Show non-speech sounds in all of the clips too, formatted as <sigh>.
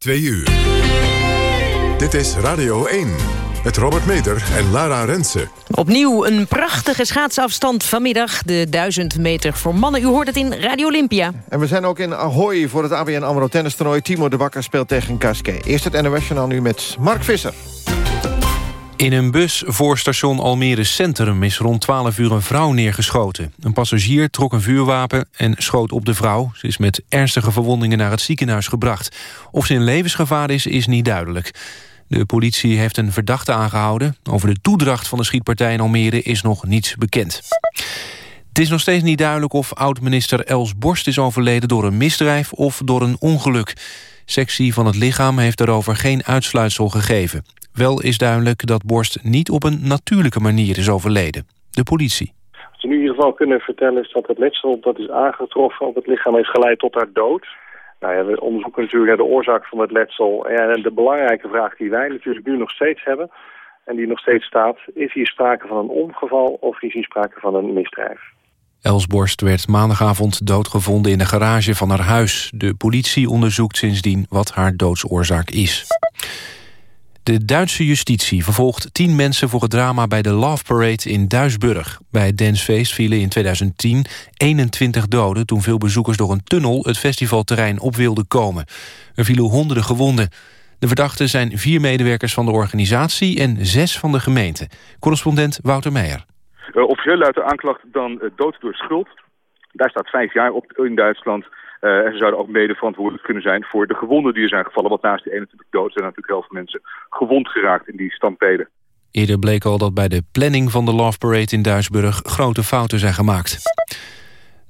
Twee uur. Dit is Radio 1. Met Robert Meter en Lara Rensen. Opnieuw een prachtige schaatsafstand vanmiddag. De 1000 meter voor mannen. U hoort het in Radio Olympia. En we zijn ook in Ahoy voor het ABN AMRO tennistoernooi. Timo de Bakker speelt tegen Gasquet. Eerst het NOS nu met Mark Visser. In een bus voor station Almere Centrum is rond 12 uur een vrouw neergeschoten. Een passagier trok een vuurwapen en schoot op de vrouw. Ze is met ernstige verwondingen naar het ziekenhuis gebracht. Of ze in levensgevaar is, is niet duidelijk. De politie heeft een verdachte aangehouden. Over de toedracht van de schietpartij in Almere is nog niets bekend. Het is nog steeds niet duidelijk of oud-minister Els Borst is overleden door een misdrijf of door een ongeluk. Sectie van het lichaam heeft daarover geen uitsluitsel gegeven. Wel is duidelijk dat Borst niet op een natuurlijke manier is overleden. De politie. Wat we nu in ieder geval kunnen vertellen is dat het letsel dat is aangetroffen op het lichaam heeft geleid tot haar dood. Nou ja, we onderzoeken natuurlijk de oorzaak van het letsel. En de belangrijke vraag die wij natuurlijk nu nog steeds hebben... en die nog steeds staat... is hier sprake van een ongeval of is hier sprake van een misdrijf? Elsborst werd maandagavond doodgevonden in de garage van haar huis. De politie onderzoekt sindsdien wat haar doodsoorzaak is. De Duitse justitie vervolgt tien mensen voor het drama bij de Love Parade in Duisburg. Bij het dancefeest vielen in 2010 21 doden toen veel bezoekers door een tunnel het festivalterrein op wilden komen. Er vielen honderden gewonden. De verdachten zijn vier medewerkers van de organisatie en zes van de gemeente. Correspondent Wouter Meijer. Uh, officieel luidt de aanklacht dan uh, dood door schuld. Daar staat vijf jaar op in Duitsland. Uh, en ze zouden ook mede verantwoordelijk kunnen zijn voor de gewonden die er zijn gevallen. Want naast die 21 dood zijn natuurlijk heel veel mensen gewond geraakt in die stampeden. Eerder bleek al dat bij de planning van de Love Parade in Duisburg grote fouten zijn gemaakt.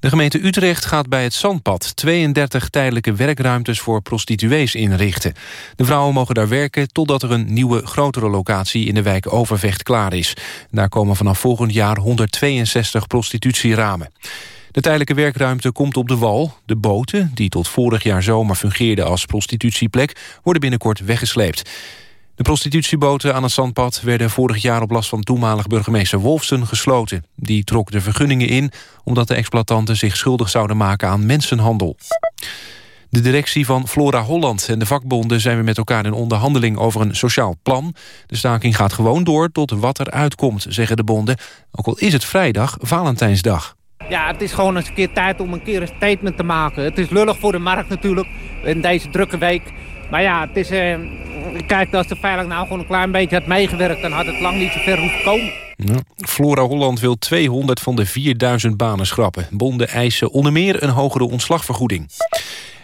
De gemeente Utrecht gaat bij het Zandpad 32 tijdelijke werkruimtes voor prostituees inrichten. De vrouwen mogen daar werken totdat er een nieuwe grotere locatie in de wijk Overvecht klaar is. Daar komen vanaf volgend jaar 162 prostitutieramen. De tijdelijke werkruimte komt op de wal. De boten, die tot vorig jaar zomer fungeerden als prostitutieplek... worden binnenkort weggesleept. De prostitutieboten aan het zandpad werden vorig jaar op last van toenmalig burgemeester Wolfsen gesloten. Die trok de vergunningen in omdat de exploitanten zich schuldig zouden maken aan mensenhandel. De directie van Flora Holland en de vakbonden zijn weer met elkaar in onderhandeling over een sociaal plan. De staking gaat gewoon door tot wat er uitkomt, zeggen de bonden. Ook al is het vrijdag, Valentijnsdag. Ja, het is gewoon eens een keer tijd om een keer een statement te maken. Het is lullig voor de markt natuurlijk, in deze drukke week. Maar ja, het is, eh, kijk, als de veilig nou gewoon een klein beetje had meegewerkt... dan had het lang niet zo ver hoeven komen. Ja, Flora Holland wil 200 van de 4000 banen schrappen. Bonden eisen onder meer een hogere ontslagvergoeding.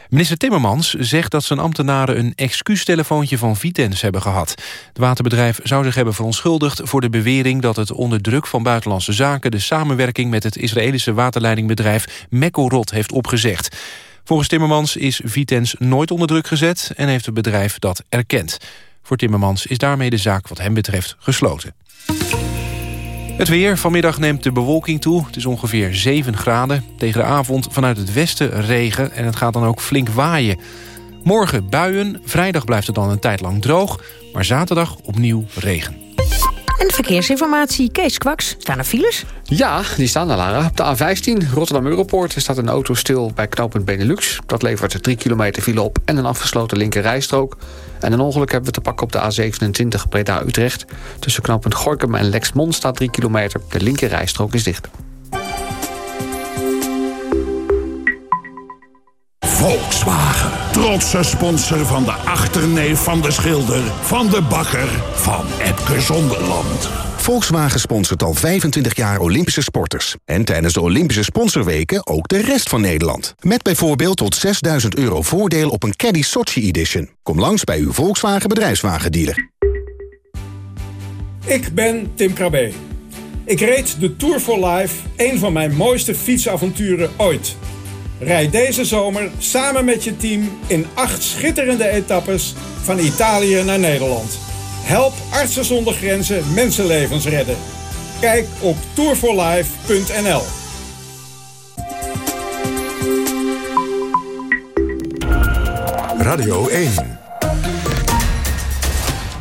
Minister Timmermans zegt dat zijn ambtenaren een excuustelefoontje van Vitens hebben gehad. Het waterbedrijf zou zich hebben verontschuldigd voor de bewering dat het onder druk van buitenlandse zaken de samenwerking met het Israëlische waterleidingbedrijf Mekorot heeft opgezegd. Volgens Timmermans is Vitens nooit onder druk gezet en heeft het bedrijf dat erkend. Voor Timmermans is daarmee de zaak wat hem betreft gesloten. Het weer. Vanmiddag neemt de bewolking toe. Het is ongeveer 7 graden. Tegen de avond vanuit het westen regen en het gaat dan ook flink waaien. Morgen buien. Vrijdag blijft het dan een tijd lang droog. Maar zaterdag opnieuw regen. En verkeersinformatie, Kees Kwaks. Staan er files? Ja, die staan er, Lara. Op de A15 Rotterdam-Europoort staat een auto stil bij knooppunt Benelux. Dat levert 3 kilometer file op en een afgesloten linker rijstrook. En een ongeluk hebben we te pakken op de A27 Breda-Utrecht. Tussen knooppunt Gorkum en Lexmond staat 3 kilometer. De linker rijstrook is dicht. Volkswagen. Trotse sponsor van de achterneef van de schilder... van de bakker van Epke Zonderland. Volkswagen sponsort al 25 jaar Olympische sporters. En tijdens de Olympische sponsorweken ook de rest van Nederland. Met bijvoorbeeld tot 6000 euro voordeel op een Caddy Sochi Edition. Kom langs bij uw Volkswagen bedrijfswagendealer. Ik ben Tim Krabbe. Ik reed de Tour for Life, een van mijn mooiste fietsavonturen ooit... Rijd deze zomer samen met je team in acht schitterende etappes van Italië naar Nederland. Help Artsen zonder Grenzen mensenlevens redden. Kijk op tourforlife.nl. Radio 1.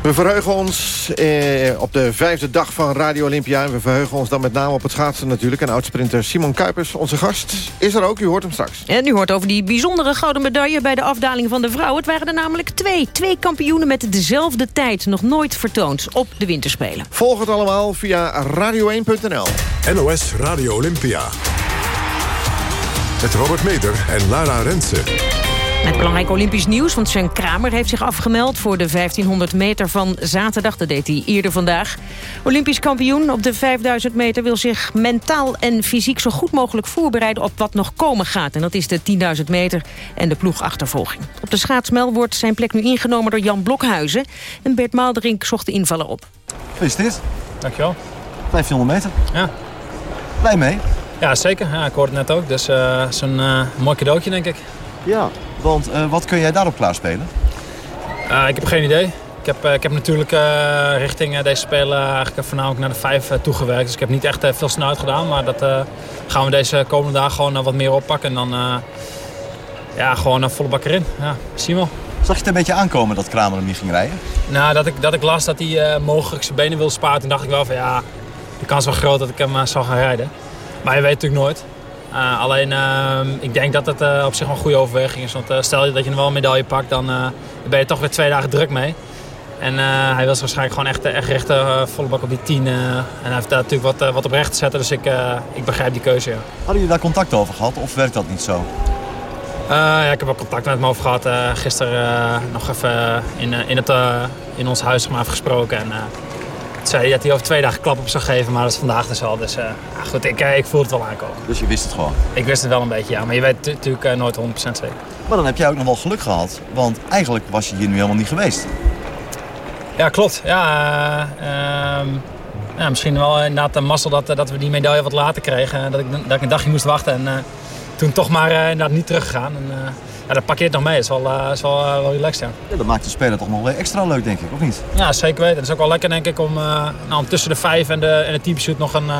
We verheugen ons eh, op de vijfde dag van Radio Olympia. En we verheugen ons dan met name op het schaatsen natuurlijk. En oudsprinter Simon Kuipers, onze gast, is er ook. U hoort hem straks. En u hoort over die bijzondere gouden medaille bij de afdaling van de vrouw. Het waren er namelijk twee. Twee kampioenen met dezelfde tijd. Nog nooit vertoond op de winterspelen. Volg het allemaal via radio1.nl. NOS Radio Olympia. Met Robert Meder en Lara Rensen. Met belangrijk Olympisch nieuws, want Sven Kramer heeft zich afgemeld... voor de 1500 meter van zaterdag. Dat deed hij eerder vandaag. Olympisch kampioen op de 5000 meter wil zich mentaal en fysiek... zo goed mogelijk voorbereiden op wat nog komen gaat. En dat is de 10.000 meter en de ploegachtervolging. Op de schaatsmel wordt zijn plek nu ingenomen door Jan Blokhuizen. En Bert Maalderink zocht de invaller op. Gefeliciteerd. Dankjewel. 1500 meter. Ja. Blij mee? Ja, zeker. Ja, ik hoorde het net ook. Dus uh, zo'n uh, mooi cadeautje, denk ik. Ja, want uh, wat kun jij daarop klaarspelen? ik heb geen idee. Ik heb, ik heb natuurlijk richting deze spelen eigenlijk voornamelijk naar de vijf toegewerkt. Dus ik heb niet echt veel snelheid gedaan. Maar dat gaan we deze komende dagen gewoon wat meer oppakken. En dan ja, gewoon volle bak erin. Ja, zien we wel. Zag je het een beetje aankomen dat Kramer hem niet ging rijden? Nou, dat ik, dat ik las dat hij mogelijk zijn benen wil sparen. Toen dacht ik wel van ja, de kans wel groot dat ik hem zal gaan rijden. Maar je weet natuurlijk nooit. Uh, alleen uh, ik denk dat het uh, op zich wel een goede overweging is. Want stel je dat je nog wel een medaille pakt, dan, ben je toch weer twee dagen druk mee. En hij was waarschijnlijk gewoon echt, echt richten, volle bak op die tien. en hij heeft daar natuurlijk wat, wat op recht te zetten, dus ik, ik begrijp die keuze. Ja. Hadden jullie daar contact over gehad of werkt dat niet zo? ja, ik heb wel contact met hem over gehad. gisteren nog even in, in, het, in ons huis maar gesproken. En, zei dat hij over twee dagen klap op zou geven, maar dat is vandaag dus al. Dus uh, goed, ik, ik voel het wel aankomen. Dus je wist het gewoon? Ik wist het wel een beetje, ja. Maar je weet natuurlijk uh, nooit 100% zeker. Maar dan heb jij ook nog wel geluk gehad, want eigenlijk was je hier nu helemaal niet geweest. Ja, klopt. Ja, uh, ja misschien wel inderdaad een mazzel dat, dat we die medaille wat later kregen. Dat ik, dat ik een dagje moest wachten en toen toch maar inderdaad niet teruggegaan. En, ja, dat parkeert nog mee. Dat is wel, uh, is wel, uh, wel relaxed, ja. ja. Dat maakt de speler toch nog wel extra leuk, denk ik, of niet? Ja, zeker weten. Het is ook wel lekker, denk ik, om, uh, nou, om tussen de vijf en de, en de teamshoot nog een,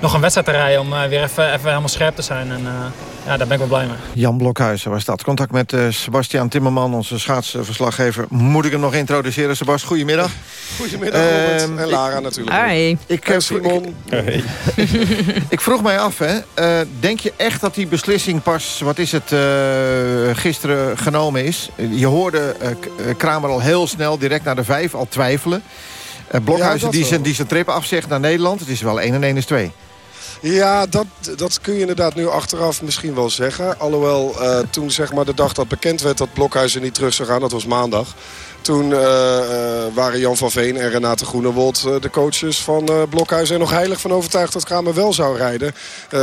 nog een wedstrijd te rijden. Om weer even, even helemaal scherp te zijn. En, ja, daar ben ik wel blij mee. Jan Blokhuizen was dat. Contact met uh, Sebastian Timmerman, onze schaatsverslaggever. Moet ik hem nog introduceren, Sebas? Goedemiddag. Goedemiddag, Robert. Uh, en Lara natuurlijk. Hi. Ik, uh, Simon. Hey. <laughs> ik vroeg mij af, hè. denk je echt dat die beslissing pas, wat is het, gisteren genomen is? Je hoorde Kramer al heel snel, direct naar de vijf, al twijfelen. Blokhuizen ja, die, zijn, die zijn trip afzegt naar Nederland. Het is wel 1 en 1 is 2. Ja, dat, dat kun je inderdaad nu achteraf misschien wel zeggen. Alhoewel uh, toen zeg maar, de dag dat bekend werd dat Blokhuizen niet terug zou gaan, dat was maandag. Toen uh, waren Jan van Veen en Renate Groenewold uh, de coaches van Blokhuis... er nog heilig van overtuigd dat Kramer wel zou rijden.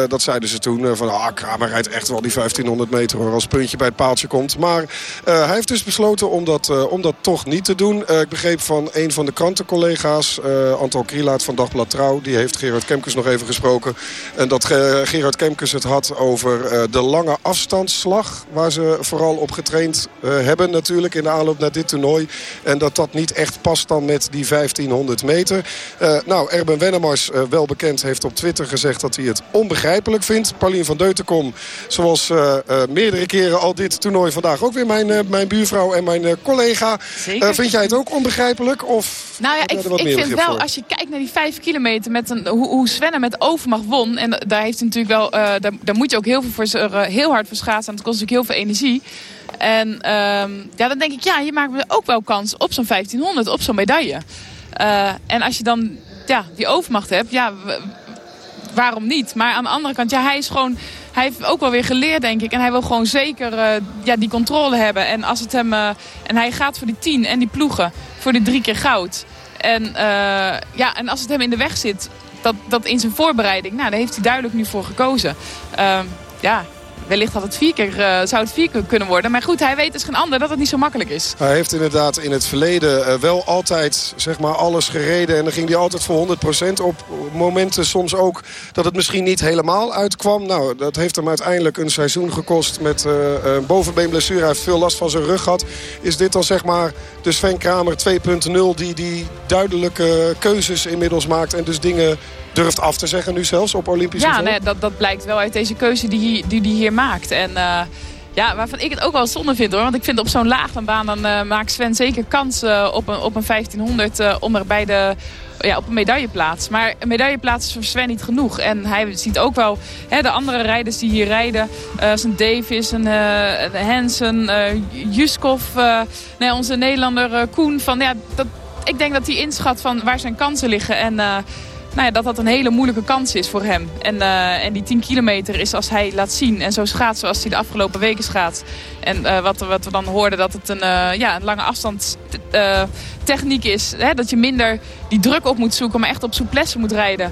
dat zeiden ze toen van ah, Kramer rijdt echt wel die 1500 meter hoor, als puntje bij het paaltje komt. Maar hij heeft dus besloten om dat, om dat toch niet te doen. ik begreep van een van de krantencollega's, Antal Krielaat van Dagblad Trouw... die heeft Gerard Kemkes nog even gesproken. En dat Gerard Kemkes het had over de lange afstandsslag... waar ze vooral op getraind hebben natuurlijk in de aanloop naar dit toernooi. En dat dat niet echt past dan met die 1500 meter. Uh, nou, Erben Wennemars, uh, wel bekend, heeft op Twitter gezegd dat hij het onbegrijpelijk vindt. Paulien van Deutenkom, zoals uh, meerdere keren al dit toernooi vandaag ook weer mijn, mijn buurvrouw en mijn collega. vind jij het ook onbegrijpelijk? Of nou ja, ik, ik vind wel, als je kijkt naar die 5 kilometer, met een, hoe, hoe Sven met overmacht won. En daar heeft natuurlijk wel, daar, daar moet je ook heel, veel voor, heel hard voor schaatsen. En het kost natuurlijk heel veel energie. En um, ja, dan denk ik, ja, je maakt ook wel kans op zo'n 1500, op zo'n medaille. Uh, en als je dan ja, die overmacht hebt, ja, waarom niet? Maar aan de andere kant, ja, hij is gewoon... Hij heeft ook wel weer geleerd, denk ik. En hij wil gewoon zeker uh, ja, die controle hebben. En, als het hem, uh, en hij gaat voor die tien en die ploegen. Voor die drie keer goud. En, ja, en als het hem in de weg zit, dat, dat in zijn voorbereiding... Nou, daar heeft hij duidelijk nu voor gekozen. Ehm, ja, wellicht had het vier keer, uh, zou het vier keer kunnen worden. Maar goed, hij weet dus geen ander dat het niet zo makkelijk is. Hij heeft inderdaad in het verleden uh, wel altijd zeg maar, alles gereden. En dan ging hij altijd voor 100% op momenten soms ook dat het misschien niet helemaal uitkwam. Nou, dat heeft hem uiteindelijk een seizoen gekost met een bovenbeenblessure. Hij heeft veel last van zijn rug gehad. Is dit dan zeg maar de Sven Kramer 2.0 die, die duidelijke keuzes inmiddels maakt en dus dingen durft af te zeggen nu zelfs op Olympisch ja, Ja, nee, dat, dat blijkt wel uit deze keuze die hij die, die hier maakt. En uh, Ja, waarvan ik het ook wel zonde vind hoor. Want ik vind op zo'n laaglandbaan dan uh, maakt Sven zeker kans uh, op, een, op een 1500 uh, om er bij de ja, op een medailleplaats. Maar een medailleplaats is voor Sven niet genoeg. En hij ziet ook wel hè, de andere rijders die hier rijden. Zijn Davis, een, Hansen, Juskov, nee, onze Nederlander Koen. Van, ja, dat, ik denk dat hij inschat van waar zijn kansen liggen. En nou ja, dat dat een hele moeilijke kans is voor hem. En, uh, en die 10 kilometer is als hij laat zien en zo schaats zoals hij de afgelopen weken schaats. En uh, wat, wat we dan hoorden dat het een, uh, ja, een lange afstandstechniek is. Hè? Dat je minder die druk op moet zoeken, maar echt op souplesse moet rijden.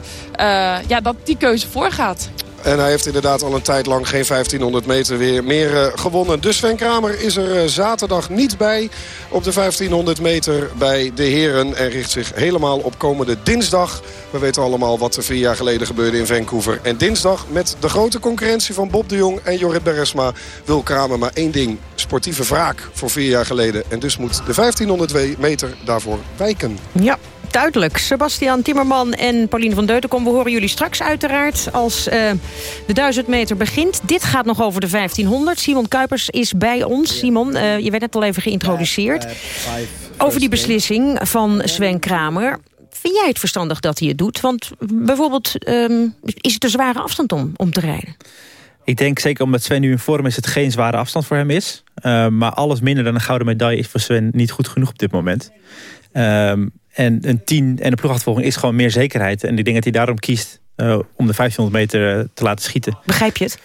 ja, dat die keuze voorgaat. En hij heeft inderdaad al een tijd lang geen 1500 meter weer meer uh, gewonnen. Dus Sven Kramer is er uh, zaterdag niet bij op de 1500 meter bij de heren. En richt zich helemaal op komende dinsdag. We weten allemaal wat er vier jaar geleden gebeurde in Vancouver. En dinsdag met de grote concurrentie van Bob de Jong en Jorrit Beresma... wil Kramer maar één ding. Sportieve wraak voor vier jaar geleden. En dus moet de 1500 meter daarvoor wijken. Ja, duidelijk. Sebastian Timmerman en Pauline van Deutenkom. We horen jullie straks uiteraard als uh, de 1000 meter begint. Dit gaat nog over de 1500. Simon Kuipers is bij ons. Simon, uh, je werd net al even geïntroduceerd. Over die beslissing van Sven Kramer. Vind jij het verstandig dat hij het doet? Want bijvoorbeeld, um, is het een zware afstand om, om te rijden? Ik denk zeker omdat Sven nu in vorm is... het geen zware afstand voor hem is. Uh, maar alles minder dan een gouden medaille is voor Sven niet goed genoeg op dit moment. Um, en een 10 en een ploegachtervolging is gewoon meer zekerheid. En ik denk dat hij daarom kiest uh, om de 1500 meter uh, te laten schieten. Begrijp je het?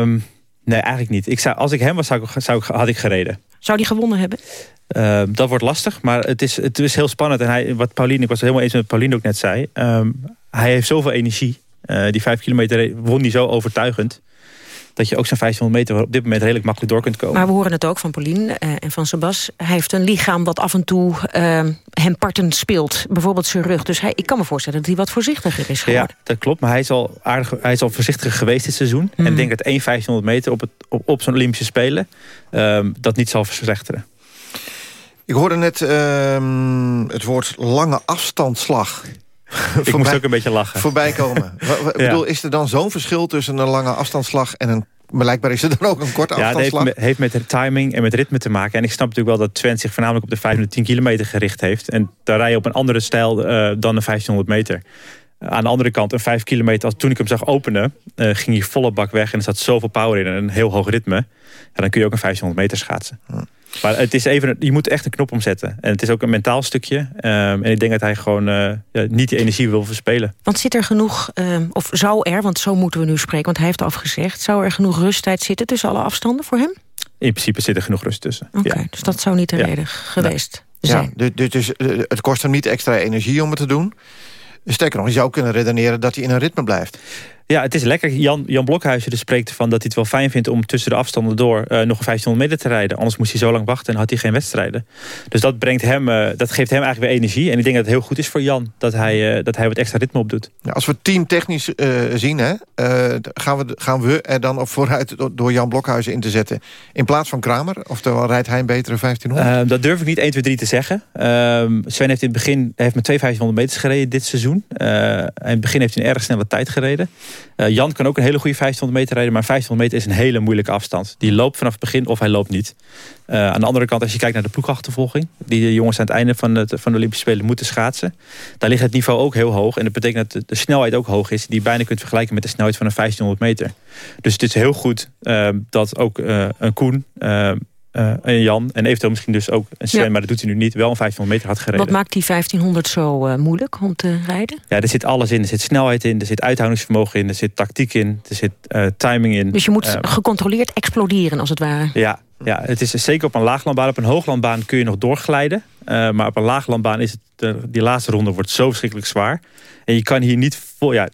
Um, nee, eigenlijk niet. Ik zou, als ik hem was, zou ik, zou ik, had ik gereden. Zou hij gewonnen hebben? Uh, dat wordt lastig, maar het is, het is heel spannend. En hij, wat Pauline, ik was het helemaal eens met wat Pauline ook net zei. Um, hij heeft zoveel energie. die vijf kilometer won hij zo overtuigend dat je ook zo'n 1500 meter op dit moment redelijk makkelijk door kunt komen. Maar we horen het ook van Paulien uh, en van Sebas. Hij heeft een lichaam wat af en toe uh, hem parten speelt. Bijvoorbeeld zijn rug. Dus hij, ik kan me voorstellen dat hij wat voorzichtiger is geworden. Ja, dat klopt. Maar hij is al, aardig, hij is al voorzichtiger geweest dit seizoen. Mm. En ik denk dat 1 1500 meter op, het, op, op zo'n Olympische Spelen... Um, dat niet zal verslechteren. Ik hoorde net um, het woord lange afstandsslag. Ik moest ook een beetje lachen. Voorbij komen. <laughs> ja. bedoel, is er dan zo'n verschil tussen een lange afstandsslag en een Blijkbaar is er dan ook een korte ja, afstandsslag. Ja, het heeft met, heeft met timing en met ritme te maken. En ik snap natuurlijk wel dat Twent zich voornamelijk op de 510 kilometer gericht heeft. En daar rij je op een andere stijl uh, dan de 1500 meter. aan de andere kant, een 5 kilometer, als, toen ik hem zag openen... Uh, ging hij volle bak weg en er zat zoveel power in en een heel hoog ritme. En dan kun je ook een 1500 meter schaatsen. Hm. Maar het is even, je moet echt een knop omzetten. En het is ook een mentaal stukje. Um, en ik denk dat hij gewoon uh, ja, niet die energie wil verspelen. Want zit er genoeg, um, of zou er, want zo moeten we nu spreken... want hij heeft afgezegd, zou er genoeg rusttijd zitten... tussen alle afstanden voor hem? In principe zit er genoeg rust tussen. Oké, okay, ja. dus dat zou niet de reden geweest nee. zijn. Ja, dus, dus het kost hem niet extra energie om het te doen. Sterker nog, je zou kunnen redeneren dat hij in een ritme blijft. Ja, het is lekker. Jan, Jan Blokhuizen dus spreekt ervan dat hij het wel fijn vindt... om tussen de afstanden door uh, nog een 1500 meter te rijden. Anders moest hij zo lang wachten en had hij geen wedstrijden. Dus dat, brengt hem, uh, dat geeft hem eigenlijk weer energie. En ik denk dat het heel goed is voor Jan dat hij, uh, dat hij wat extra ritme op doet. Ja, als we teamtechnisch zien, hè, gaan, we, gaan we er dan op vooruit door Jan Blokhuizen in te zetten... in plaats van Kramer? Of dan rijdt hij een betere 1500? dat durf ik niet 1, 2, 3 te zeggen. Ehm, Sven heeft in het begin heeft met twee 1500 meters gereden dit seizoen. in het begin heeft hij een erg snelle tijd gereden. Uh, Jan kan ook een hele goede 1500 meter rijden. Maar 1500 meter is een hele moeilijke afstand. Die loopt vanaf het begin of hij loopt niet. Uh, aan de andere kant, als je kijkt naar de ploegachtervolging... die de jongens aan het einde van, het, van de Olympische Spelen moeten schaatsen... daar ligt het niveau ook heel hoog. En dat betekent dat de, snelheid ook hoog is... die je bijna kunt vergelijken met de snelheid van een 1500 meter. Dus het is heel goed uh, dat ook een Koen uh, en Jan en eventueel misschien dus ook een Sven, ja. maar dat doet hij nu niet, wel een 1500 meter had gereden. Wat maakt die 1500 zo uh, moeilijk om te rijden? Ja, er zit alles in. Er zit snelheid in, er zit uithoudingsvermogen in, er zit tactiek in, er zit uh, timing in. Dus je moet gecontroleerd exploderen als het ware? Ja, ja, het is zeker op een laaglandbaan. Op een hooglandbaan kun je nog doorglijden. maar op een laaglandbaan is het, die laatste ronde wordt zo verschrikkelijk zwaar. En je kan hier niet vol, ja,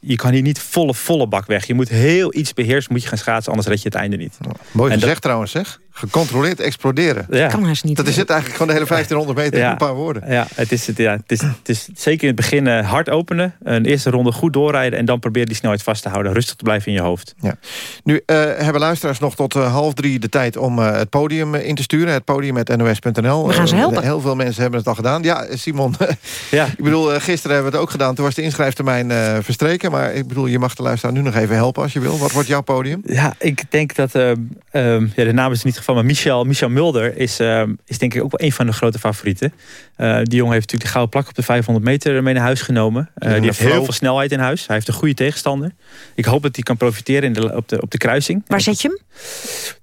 je kan hier niet volle, volle bak weg. Je moet heel iets beheersen, moet je gaan schaatsen, anders red je het einde niet. mooi en gezegd trouwens, zeg. Gecontroleerd exploderen. Ja. Kan haast niet. Dat is het eigenlijk gewoon de hele 1500 meter in een paar woorden. Ja, het is, het, ja, het is, het is zeker in het begin eh, hard openen. Een eerste ronde goed doorrijden. En dan probeer die snelheid vast te houden. Rustig te blijven in je hoofd. Ja. Nu uh, hebben luisteraars nog tot uh, half drie de tijd om uh, het podium in te sturen. Het podium met nos.nl. We gaan ze helpen. heel veel mensen hebben het al gedaan. Ja, Simon. <laughs> ja. ik bedoel, gisteren hebben we het ook gedaan. Toen was de inschrijftermijn verstreken. Maar ik bedoel, je mag de luisteraar nu nog even helpen als je wil. Wat wordt jouw podium? Ja, ik denk dat... ja, de naam is niet maar Michel, Michel Mulder is, is denk ik ook wel een van de grote favorieten. die jongen heeft natuurlijk de gouden plak op de 500 meter mee naar huis genomen. die heeft heel veel snelheid in huis. Hij heeft een goede tegenstander. Ik hoop dat hij kan profiteren in de, op, de, op de kruising. Waar zet je hem?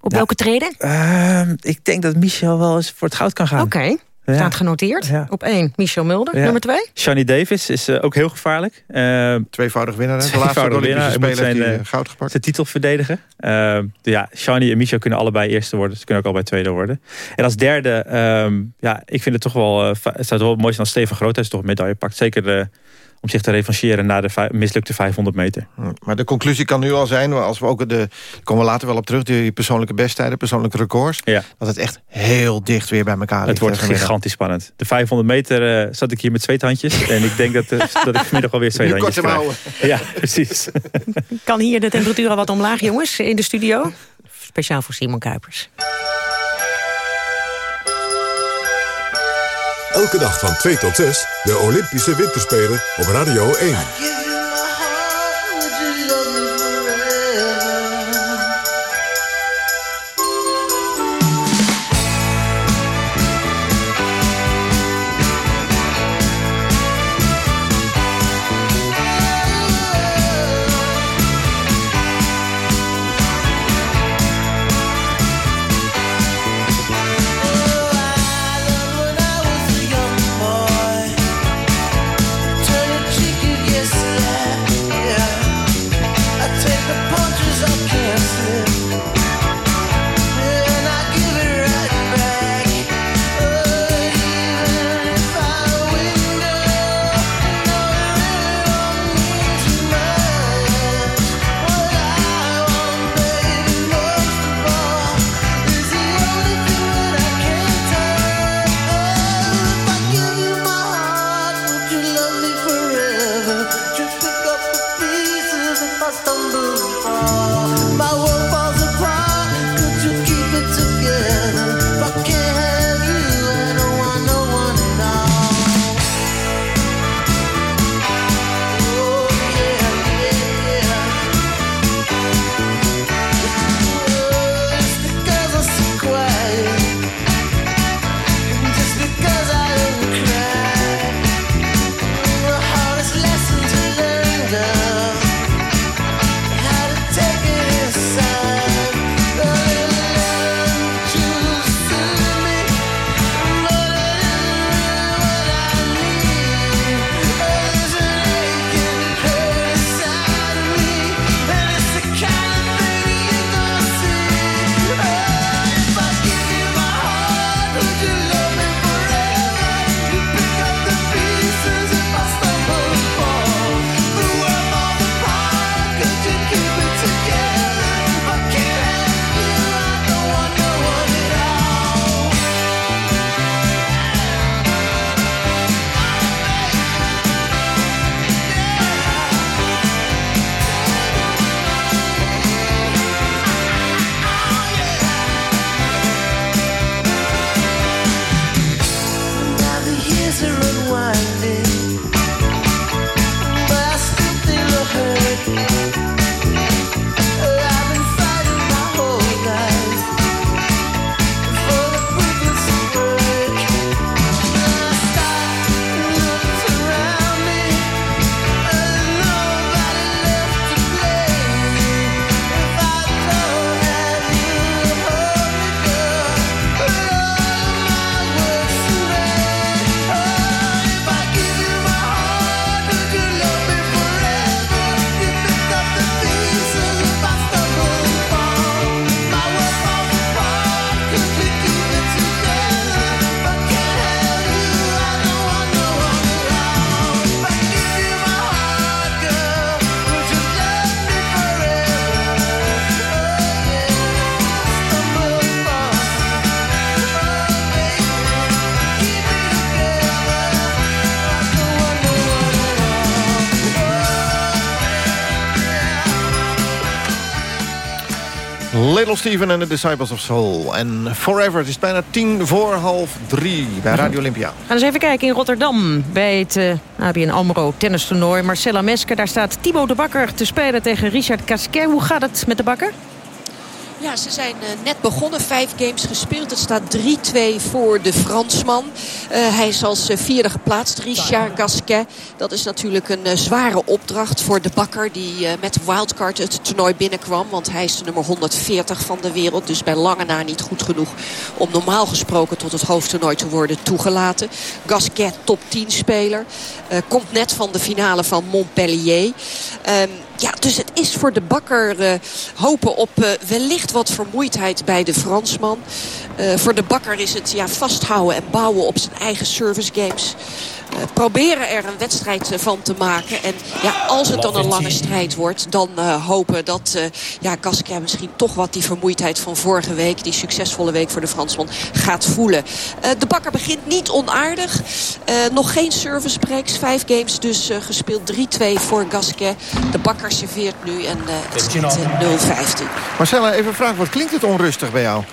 Op nou, welke treden? Uh, ik denk dat Michel wel eens voor het goud kan gaan. Oké. Okay. Ja. Staat genoteerd. Ja. Op één, Michel Mulder. Ja. Nummer twee? Shani Davis is uh, ook heel gevaarlijk. Uh, tweevoudig winnaar. De laatste winnaar. Spelen zijn uh, goud gepakt. Zijn titel verdedigen. ja, Shani en Michel kunnen allebei eerste worden. Ze kunnen ook allebei tweede worden. En als derde, um, ja, ik vind het toch wel... het zou wel mooi zijn als Steven Groothuis toch een medaille pakt. Zeker de om zich te revancheren na de mislukte 500 meter. Maar de conclusie kan nu al zijn, als we ook de komen we later wel op terug, die persoonlijke besttijden, persoonlijke records, ja. dat het echt heel dicht weer bij elkaar ligt. Het wordt gigantisch spannend. De 500 meter uh, zat ik hier met zweethandjes <laughs> en ik denk dat, uh, dat ik vanmiddag alweer zweethandjes krijg. houden. Ja, precies. kan hier de temperatuur al wat omlaag, jongens, in de studio? Speciaal voor Simon Kuipers. Elke dag van 2 tot 6 de Olympische Winterspelen op Radio 1. Little Steven en de Disciples of Soul. En Forever, het is bijna tien voor half drie bij Radio Olympia. Gaan eens even kijken in Rotterdam bij het uh, ABN AMRO tennistoernooi. Marcella Mesker, daar staat Thibaut de Bakker te spelen tegen Richard Casquet. Hoe gaat het met de Bakker? Ja, ze zijn uh, net begonnen. Vijf games gespeeld. Het staat 3-2 voor de Fransman. Uh, hij is als uh, vierde geplaatst. Richard Gasquet. Dat is natuurlijk een zware opdracht voor de bakker. Die met wildcard het toernooi binnenkwam. Want hij is de nummer 140 van de wereld. Dus bij lange na niet goed genoeg om normaal gesproken tot het hoofdtoernooi te worden toegelaten. Gasquet top 10 speler. komt net van de finale van Montpellier. Ja, dus het is voor de bakker uh, hopen op uh, wellicht wat vermoeidheid bij de Fransman. Uh, voor de bakker is het ja, vasthouden en bouwen op zijn eigen service games. Uh, proberen er een wedstrijd van te maken. En ja, als het dan een lange strijd wordt... dan uh, hopen dat uh, ja, Gasquet misschien toch wat die vermoeidheid van vorige week... die succesvolle week voor de Fransman gaat voelen. de bakker begint niet onaardig. nog geen service breaks. Vijf games dus gespeeld. 3-2 voor Gasquet. De bakker serveert nu en het staat 0-15. Marcella, even een vraag. Wat klinkt het onrustig bij jou?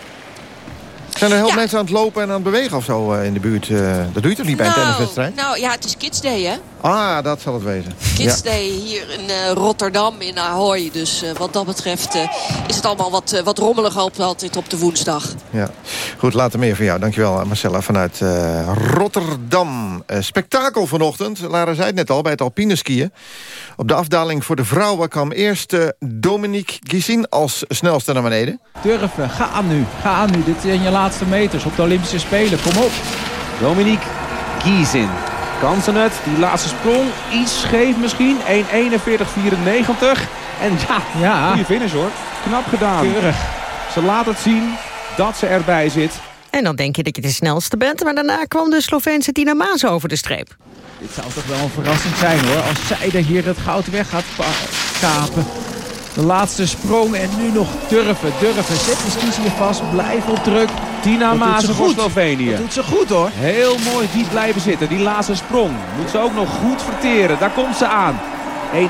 Zijn er heel ja. mensen aan het lopen en aan het bewegen of zo uh, in de buurt? Uh, dat doe je toch niet bij nou, een tenniswedstrijd? Nou ja, het is Kids Day hè? Ah, dat zal het wezen. Kids ja. Day hier in uh, Rotterdam, in Ahoy. Dus wat dat betreft is het allemaal wat, wat rommelig altijd op de woensdag. Ja, goed, later meer van jou. Dankjewel Marcella vanuit Rotterdam. spektakel vanochtend, Lara zei het net al, bij het alpine skiën. Op de afdaling voor de vrouwen kwam eerst Dominique Gizin als snelste naar beneden. Durven, ga aan nu, ga aan nu. Dit zijn je laatste meters op de Olympische Spelen. Kom op. Dominique Giesin. Kan ze het? Die laatste sprong. Iets scheef misschien. 1.41.94. En ja, ja, goede finish hoor. Knap gedaan. Keurig. Ze laat het zien dat ze erbij zit. En dan denk je dat je de snelste bent. Maar daarna kwam de Sloveense Tina Maas over de streep. Dit zou toch wel een verrassing zijn hoor. Als zij er hier het goud weg gaat kapen. De laatste sprong en nu nog durven, durven. Zet de skis hier vast, blijf op druk. Tina Maas voor Slovenië. Dat doet ze goed hoor. Heel mooi diep blijven zitten. Die laatste sprong moet ze ook nog goed verteren. Daar komt ze aan. 1.41.57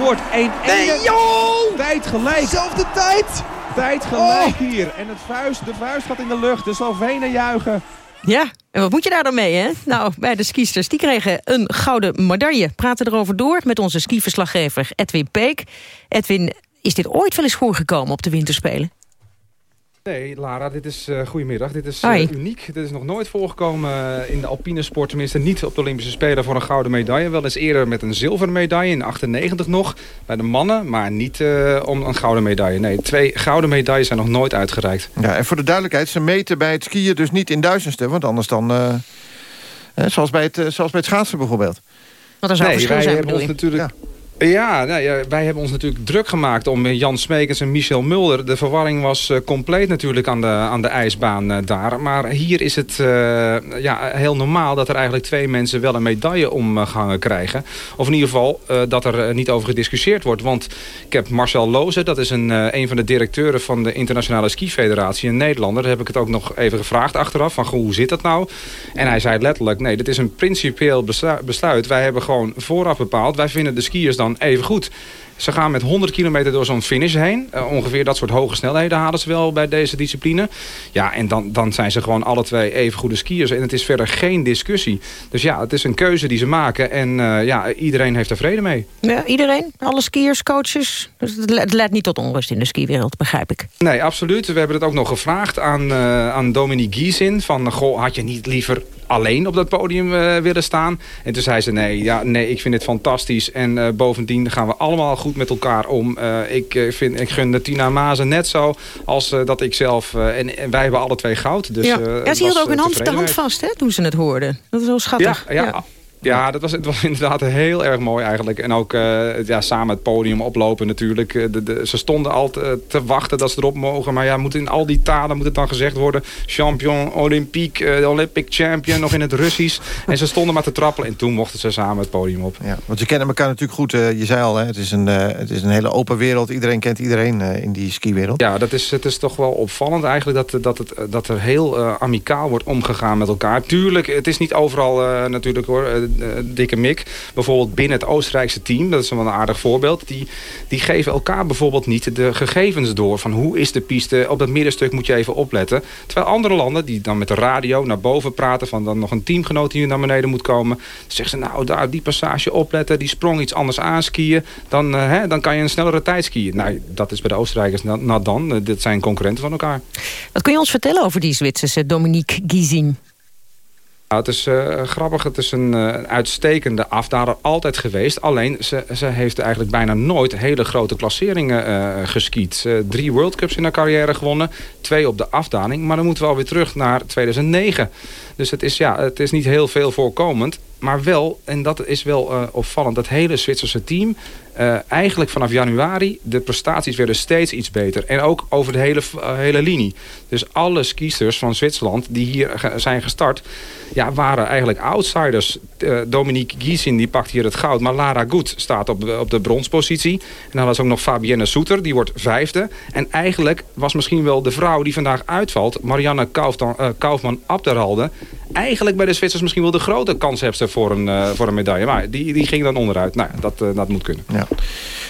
wordt 1.1. Nee joh! Tijd gelijk. Zelfde tijd. Tijd gelijk oh. hier. En het vuist, de vuist gaat in de lucht. De Slovenen juichen. Ja, en wat moet je daar dan mee, hè? Nou, bij de skiesters, die kregen een gouden medaille. Praten erover door met onze skiverslaggever Edwin Peek. Edwin, is dit ooit wel eens voorgekomen op de winterspelen? Nee, Lara, dit is uh, goedemiddag. Dit is uh, uniek. Dit is nog nooit voorgekomen in de alpine sport. Tenminste niet op de Olympische Spelen voor een gouden medaille. Wel eens eerder met een zilveren medaille in 98 nog. Bij de mannen, maar niet uh, om een gouden medaille. Nee, twee gouden medailles zijn nog nooit uitgereikt. Ja, en voor de duidelijkheid, ze meten bij het skiën dus niet in duizendste. Want anders dan... zoals, bij het, zoals bij het schaatsen bijvoorbeeld. Want er zou nee, verschil zijn, hebben ons natuurlijk... Ja. Ja, nou ja, wij hebben ons natuurlijk druk gemaakt om Jan Smekens en Michel Mulder. De verwarring was uh, compleet natuurlijk aan de, aan de ijsbaan uh, daar. Maar hier is het uh, ja, heel normaal dat er eigenlijk twee mensen wel een medaille omgehangen krijgen. Of in ieder geval dat er niet over gediscussieerd wordt. Want ik heb Marcel Loze, dat is een, een van de directeuren van de Internationale Ski Federatie, een Nederlander. Daar heb ik het ook nog even gevraagd achteraf, van hoe zit dat nou? En hij zei letterlijk, nee, dit is een principieel besluit. Wij hebben gewoon vooraf bepaald, wij vinden de skiers dan even goed. Ze gaan met 100 kilometer door zo'n finish heen. Uh, ongeveer dat soort hoge snelheden halen ze wel bij deze discipline. Ja, en dan, dan zijn ze gewoon alle twee even goede skiers. En het is verder geen discussie. Dus ja, het is een keuze die ze maken. En uh, ja, iedereen heeft er vrede mee. Ja, iedereen? Alle skiers, coaches? Dus het leidt niet tot onrust in de skiwereld, begrijp ik. Nee, absoluut. We hebben het ook nog gevraagd aan, uh, aan Dominique Giesin. Van, goh, had je niet liever alleen op dat podium uh, willen staan. En toen zei ze, nee, ja, nee ik vind het fantastisch. En uh, bovendien gaan we allemaal goed met elkaar om. Uh, ik, vind, ik gun Tina Mazen net zo als dat ik zelf... En, en, wij hebben alle twee goud. Dus, ja. ja, ze hield ook een hand, de hand vast hè, toen ze het hoorden. Dat is wel schattig. ja. ja. ja. Ja, dat was, het was <laughs> inderdaad heel erg mooi eigenlijk. En ook uh, ja, samen het podium oplopen natuurlijk. De, de, ze stonden al te, te, wachten dat ze erop mogen. Maar ja, moet in al die talen moet het dan gezegd worden. Champion, Olympique, uh, Olympic champion, nog in het Russisch. En ze stonden maar te trappelen. En toen mochten ze samen het podium op. Ja, want ze kennen elkaar natuurlijk goed. Uh, je zei al, hè, het, is een, het is een hele open wereld. Iedereen kent iedereen in die skiwereld. Ja, dat is, het is toch wel opvallend eigenlijk dat, dat, het, dat er heel amicaal wordt omgegaan met elkaar. Tuurlijk, het is niet overal natuurlijk hoor dikke mik. Bijvoorbeeld binnen het Oostenrijkse team, dat is wel een aardig voorbeeld. Die, die geven elkaar bijvoorbeeld niet de gegevens door. Van hoe is de piste, op dat middenstuk moet je even opletten. Terwijl andere landen die dan met de radio naar boven praten... van dan nog een teamgenoot die naar beneden moet komen. Zeggen ze, nou, daar die passage opletten, die sprong iets anders aanskiën. Dan, hè, dan kan je een snellere tijd skiën. Nou, dat is bij de Oostenrijkers nou dan. dit zijn concurrenten van elkaar. Wat kun je ons vertellen over die Zwitserse Dominique Gizin? Nou, het is uh, grappig, het is een uh, uitstekende afdaler altijd geweest. Alleen, ze, ze heeft eigenlijk bijna nooit hele grote klasseringen uh, geskiet. drie World Cups in haar carrière gewonnen. Twee op de afdaling. Maar dan moeten we alweer terug naar 2009. Dus het is, ja, het is niet heel veel voorkomend. Maar wel, en dat is wel opvallend, dat hele Zwitserse team... eigenlijk vanaf januari, de prestaties werden steeds iets beter. En ook over de hele, hele linie. Dus alle skiesters van Zwitserland die hier zijn gestart ja, waren eigenlijk outsiders. Uh, Dominique Giesin die pakt hier het goud. Maar Lara Goed staat op, op de bronspositie. En dan was ook nog Fabienne Soeter. Die wordt vijfde. En eigenlijk was misschien wel de vrouw die vandaag uitvalt. Marianne Kaufman, uh, Kaufman Abderhalde. Eigenlijk bij de Zwitsers misschien wel de grote kanshebster voor een, voor een medaille. Maar die, die ging dan onderuit. Nou, dat, dat moet kunnen. Ja.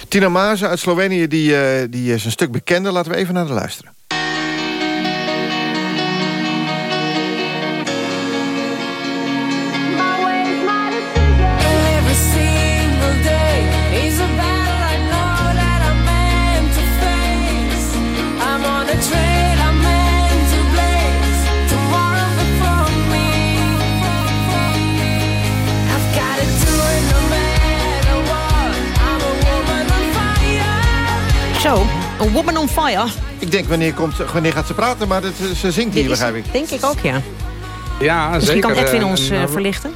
Tina Mazen uit Slovenië die, die is een stuk bekender. Laten we even naar de luisteren. Een woman on fire. Ik denk, wanneer, komt, wanneer gaat ze praten? Maar dat, ze zingt hier, begrijp ik. Denk ik ook, ja. Ja, Misschien zeker. kan Edwin eh, ons uh, verlichten.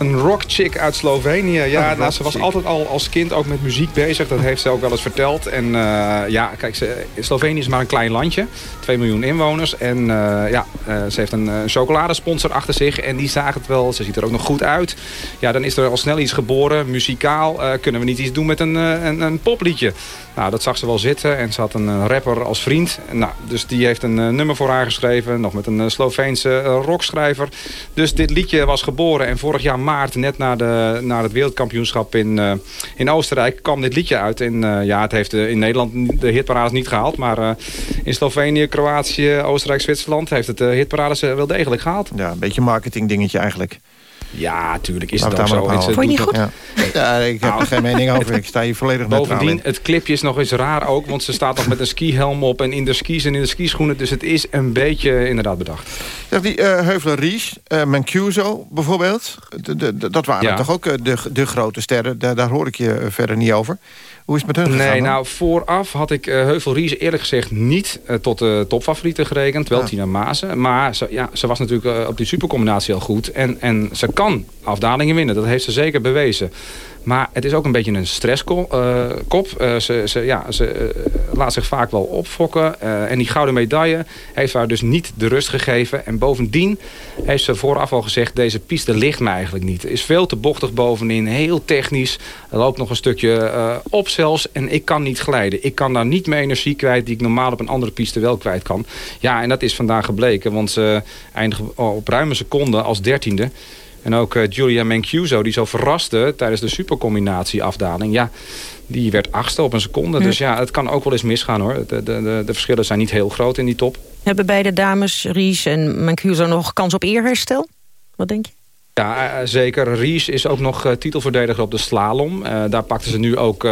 Een rockchick uit Slovenië. Ja, nou, ze was altijd al als kind ook met muziek bezig. Dat heeft ze ook wel eens verteld. En uh, ja, kijk, ze, Slovenië is maar een klein landje. 2 miljoen inwoners. En uh, ja, uh, ze heeft een, een chocoladesponsor achter zich. En die zagen het wel. Ze ziet er ook nog goed uit. Ja, dan is er al snel iets geboren. Muzikaal kunnen we niet iets doen met een, een, een popliedje. Nou, dat zag ze wel zitten. En ze had een rapper als vriend. Nou, dus die heeft een nummer voor haar geschreven. Nog met een Sloveense rockschrijver. Dus dit liedje was geboren. En vorig jaar maart, net na, de, na het wereldkampioenschap in, uh, in Oostenrijk, kwam dit liedje uit. En uh, ja, het heeft in Nederland de hitparades niet gehaald. Maar in Slovenië, Kroatië, Oostenrijk, Zwitserland heeft het de hitparades wel degelijk gehaald. Ja, een beetje marketing dingetje eigenlijk. Ja, tuurlijk is het ook zo. Vond je niet goed? Ja. ja ik heb er geen mening over. Ik sta hier volledig Bovendien, het clipje is nog eens raar ook. Want ze staat nog met een skihelm op en in de skis en in de skischoenen. Dus het is een beetje inderdaad bedacht. Ja, die uh, Heuveler Ries, uh, Mancuso bijvoorbeeld. De, de, dat waren ja. toch ook de, de grote sterren. Daar, daar hoor ik je verder niet over. Hoe is het met hun Nee, nou vooraf had ik uh, Heuvel Ries eerlijk gezegd niet uh, tot de topfavorieten gerekend. Wel ja. Tina Mazen. Maar ze, ja, ze was natuurlijk uh, op die supercombinatie al goed. En, en ze kan afdalingen winnen. Dat heeft ze zeker bewezen. Maar het is ook een beetje een stresskop. Uh, ze, ze, ja, ze uh, laat zich vaak wel opfokken. En die gouden medaille heeft haar dus niet de rust gegeven. En bovendien heeft ze vooraf al gezegd... deze piste ligt me eigenlijk niet. is veel te bochtig bovenin. Heel technisch. Er loopt nog een stukje op zelfs. En ik kan niet glijden. Ik kan daar niet meer energie kwijt... die ik normaal op een andere piste wel kwijt kan. Ja, en dat is vandaag gebleken. Want ze eindigen op ruime seconde als dertiende. En ook uh, Julia Mancuso, die zo verraste tijdens de supercombinatie afdaling. Ja, die werd achtste op een seconde. Hm. Dus ja, het kan ook wel eens misgaan hoor. De, de, de, de, verschillen zijn niet heel groot in die top. Hebben beide dames, Ries en Mancuso, nog kans op eerherstel? Wat denk je? Ja, zeker. Ries is ook nog uh, titelverdediger op de slalom. Uh, daar pakten ze nu ook uh,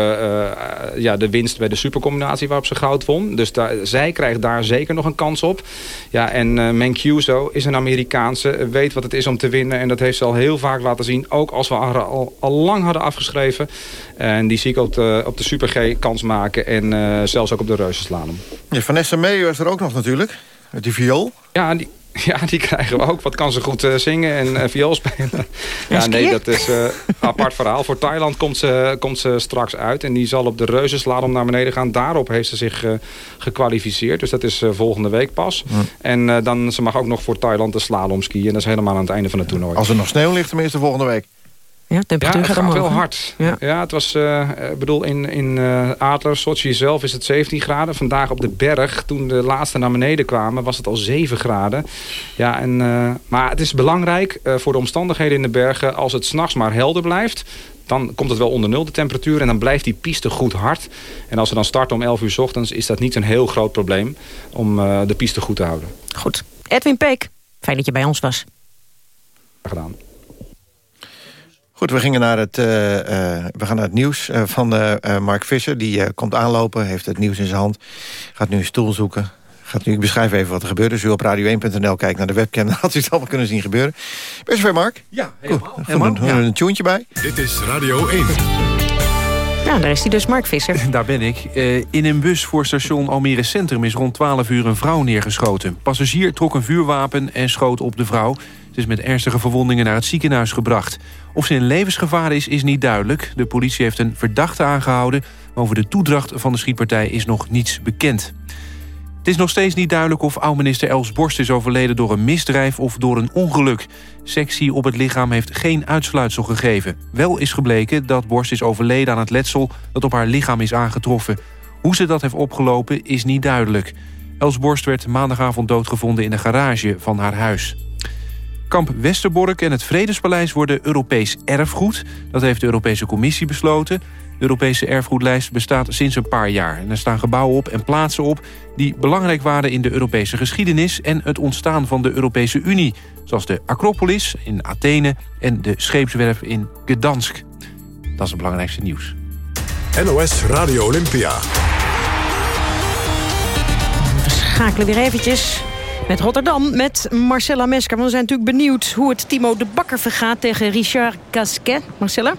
ja, de winst bij de supercombinatie waarop ze goud won. Dus daar, zij krijgt daar zeker nog een kans op. Ja, en Mancuso is een Amerikaanse, weet wat het is om te winnen. En dat heeft ze al heel vaak laten zien. Ook als we haar al, al lang hadden afgeschreven. En die zie ik op de, op de Super G kans maken. En zelfs ook op de reuzenslalom. Ja, Vanessa Mee is er ook nog natuurlijk. Met die viool. Ja, die, <laughs> ja, die krijgen we ook. Wat kan ze goed uh, zingen en uh, viool spelen. ja, nee, dat is een uh, apart verhaal. Voor Thailand komt ze, komt ze straks uit. En die zal op de reuzenslalom naar beneden gaan. Daarop heeft ze zich gekwalificeerd. Dus dat is volgende week pas. Hm. En dan, ze mag ook nog voor Thailand de slalom skiën. En dat is helemaal aan het einde van het toernooi. Als er nog sneeuw ligt, tenminste volgende week. Ja, temperatuur ja, het gaat, gaat omhoog, wel hard. Ja, het was, eh, ik bedoel, in, in eh Adler, Sochi zelf is het 17 graden. Vandaag op de berg, toen de laatste naar beneden kwamen, was het al 7 graden. Ja, en, eh, maar het is belangrijk voor de omstandigheden in de bergen, als het s'nachts maar helder blijft, dan komt het wel onder nul, de temperatuur. En dan blijft die piste goed hard. En als we dan starten om 11 uur 's ochtends... is dat niet een heel groot probleem om de piste goed te houden. Goed. Edwin Peek, fijn dat je bij ons was. Gedaan. Goed, we, gingen naar het, eh, eh, we gaan naar het nieuws eh, van Mark Visser. Die eh, komt aanlopen, heeft het nieuws in zijn hand. Gaat nu een stoel zoeken. Gaat nu, ik beschrijf even wat er gebeurt. Als u op radio1.nl kijkt naar de webcam... <laughs> dan had u het allemaal kunnen zien gebeuren. Je zover, Mark? Ja, helemaal. Goed, helemaal, een, een tuentje bij. Dit is Radio 1. Ja, daar is hij dus, Mark Visser. <laughs> Daar ben ik. Eh, in een bus voor station Almere Centrum is rond 12 uur een vrouw neergeschoten. Passagier trok een vuurwapen en schoot op de vrouw. Ze is met ernstige verwondingen naar het ziekenhuis gebracht. Of ze in levensgevaar is, is niet duidelijk. De politie heeft een verdachte aangehouden. Over de toedracht van de schietpartij is nog niets bekend. Het is nog steeds niet duidelijk of oud-minister Els Borst is overleden door een misdrijf of door een ongeluk. Sectie op het lichaam heeft geen uitsluitsel gegeven. Wel is gebleken dat Borst is overleden aan het letsel dat op haar lichaam is aangetroffen. Hoe ze dat heeft opgelopen is niet duidelijk. Els Borst werd maandagavond doodgevonden in de garage van haar huis. Kamp Westerbork en het Vredespaleis worden Europees erfgoed. Dat heeft de Europese Commissie besloten. De Europese erfgoedlijst bestaat sinds een paar jaar. En er staan gebouwen op en plaatsen op die belangrijk waren in de Europese geschiedenis... en het ontstaan van de Europese Unie. Zoals de Acropolis in Athene en de scheepswerf in Gdansk. Dat is het belangrijkste nieuws. NOS Radio Olympia. We schakelen weer eventjes met Rotterdam, met Marcella Mesker. Want we zijn natuurlijk benieuwd hoe het Timo de Bakker vergaat tegen Richard Gasquet. Marcella?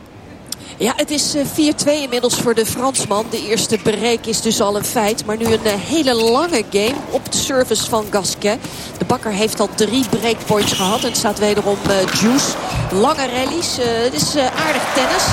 Ja, het is eh, 4-2 inmiddels voor de Fransman. De eerste break is dus al een feit. Maar nu een eh, hele lange game op de service van Gasquet. De bakker heeft al drie breakpoints gehad. En het staat wederom uh, juice. Lange rallies. het is aardig tennis.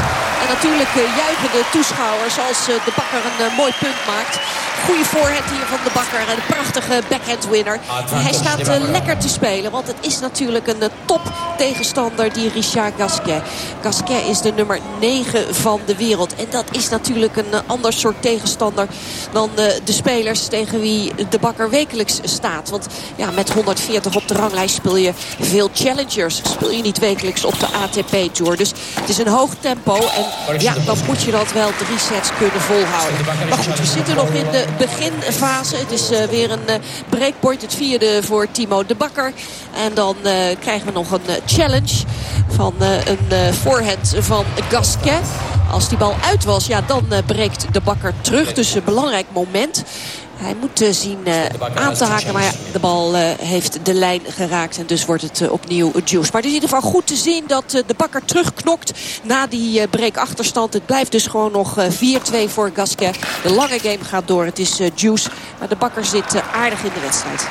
En natuurlijk juichen de toeschouwers als de bakker een mooi punt maakt. Goede voorhand hier van de bakker. En een prachtige backhand winner. Hij staat lekker te spelen. Want het is natuurlijk een top tegenstander, die Richard Gasquet. Gasquet is de nummer 9 van de wereld. En dat is natuurlijk een ander soort tegenstander dan de, de spelers tegen wie de bakker wekelijks staat. Want ja, met 140 op de ranglijst speel je veel challengers. Speel je niet wekelijks op de ATP Tour. Dus het is een hoog tempo. En ja, dan moet je dat wel drie sets kunnen volhouden. Maar goed, we zitten nog in de beginfase. Het is uh, weer een uh, breakpoint. Het vierde voor Timo de Bakker. En dan uh, krijgen we nog een challenge van een voorhand van Gasquet. Als die bal uit was, ja, dan breekt de Bakker terug. Dus een belangrijk moment. Hij moet zien aan te haken. Maar ja, de bal heeft de lijn geraakt. En dus wordt het opnieuw juice. Maar het is in ieder geval goed te zien dat de bakker terugknokt na die breakachterstand. Het blijft dus gewoon nog 4-2 voor Gasquet. De lange game gaat door. Het is juice. Maar de bakker zit aardig in de wedstrijd.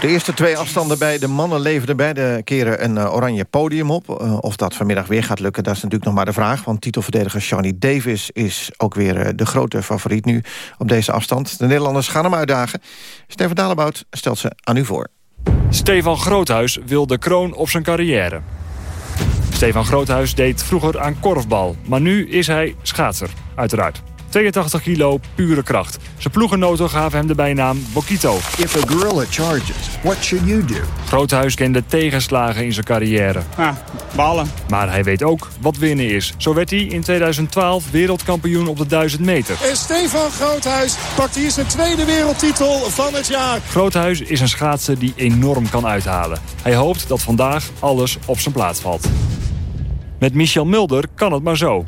De eerste twee afstanden bij de mannen leverden beide keren een uh, oranje podium op. Uh, of dat vanmiddag weer gaat lukken, dat is natuurlijk nog maar de vraag. Want titelverdediger Johnny Davis is ook weer uh, de grote favoriet nu op deze afstand. De Nederlanders gaan hem uitdagen. Stefan Dalebout stelt ze aan u voor. Stefan Groothuis wil de kroon op zijn carrière. Stefan Groothuis deed vroeger aan korfbal, maar nu is hij schaatser, uiteraard. 82 kilo pure kracht. Zijn ploegenoten gaven hem de bijnaam Bokito. If a gorilla charges, what should you do? Groothuis kende tegenslagen in zijn carrière. Ja, ballen. Maar hij weet ook wat winnen is. Zo werd hij in 2012 wereldkampioen op de 1000 meter. En Stefan Groothuis pakt hier zijn tweede wereldtitel van het jaar. Groothuis is een schaatser die enorm kan uithalen. Hij hoopt dat vandaag alles op zijn plaats valt. Met Michel Mulder kan het maar zo.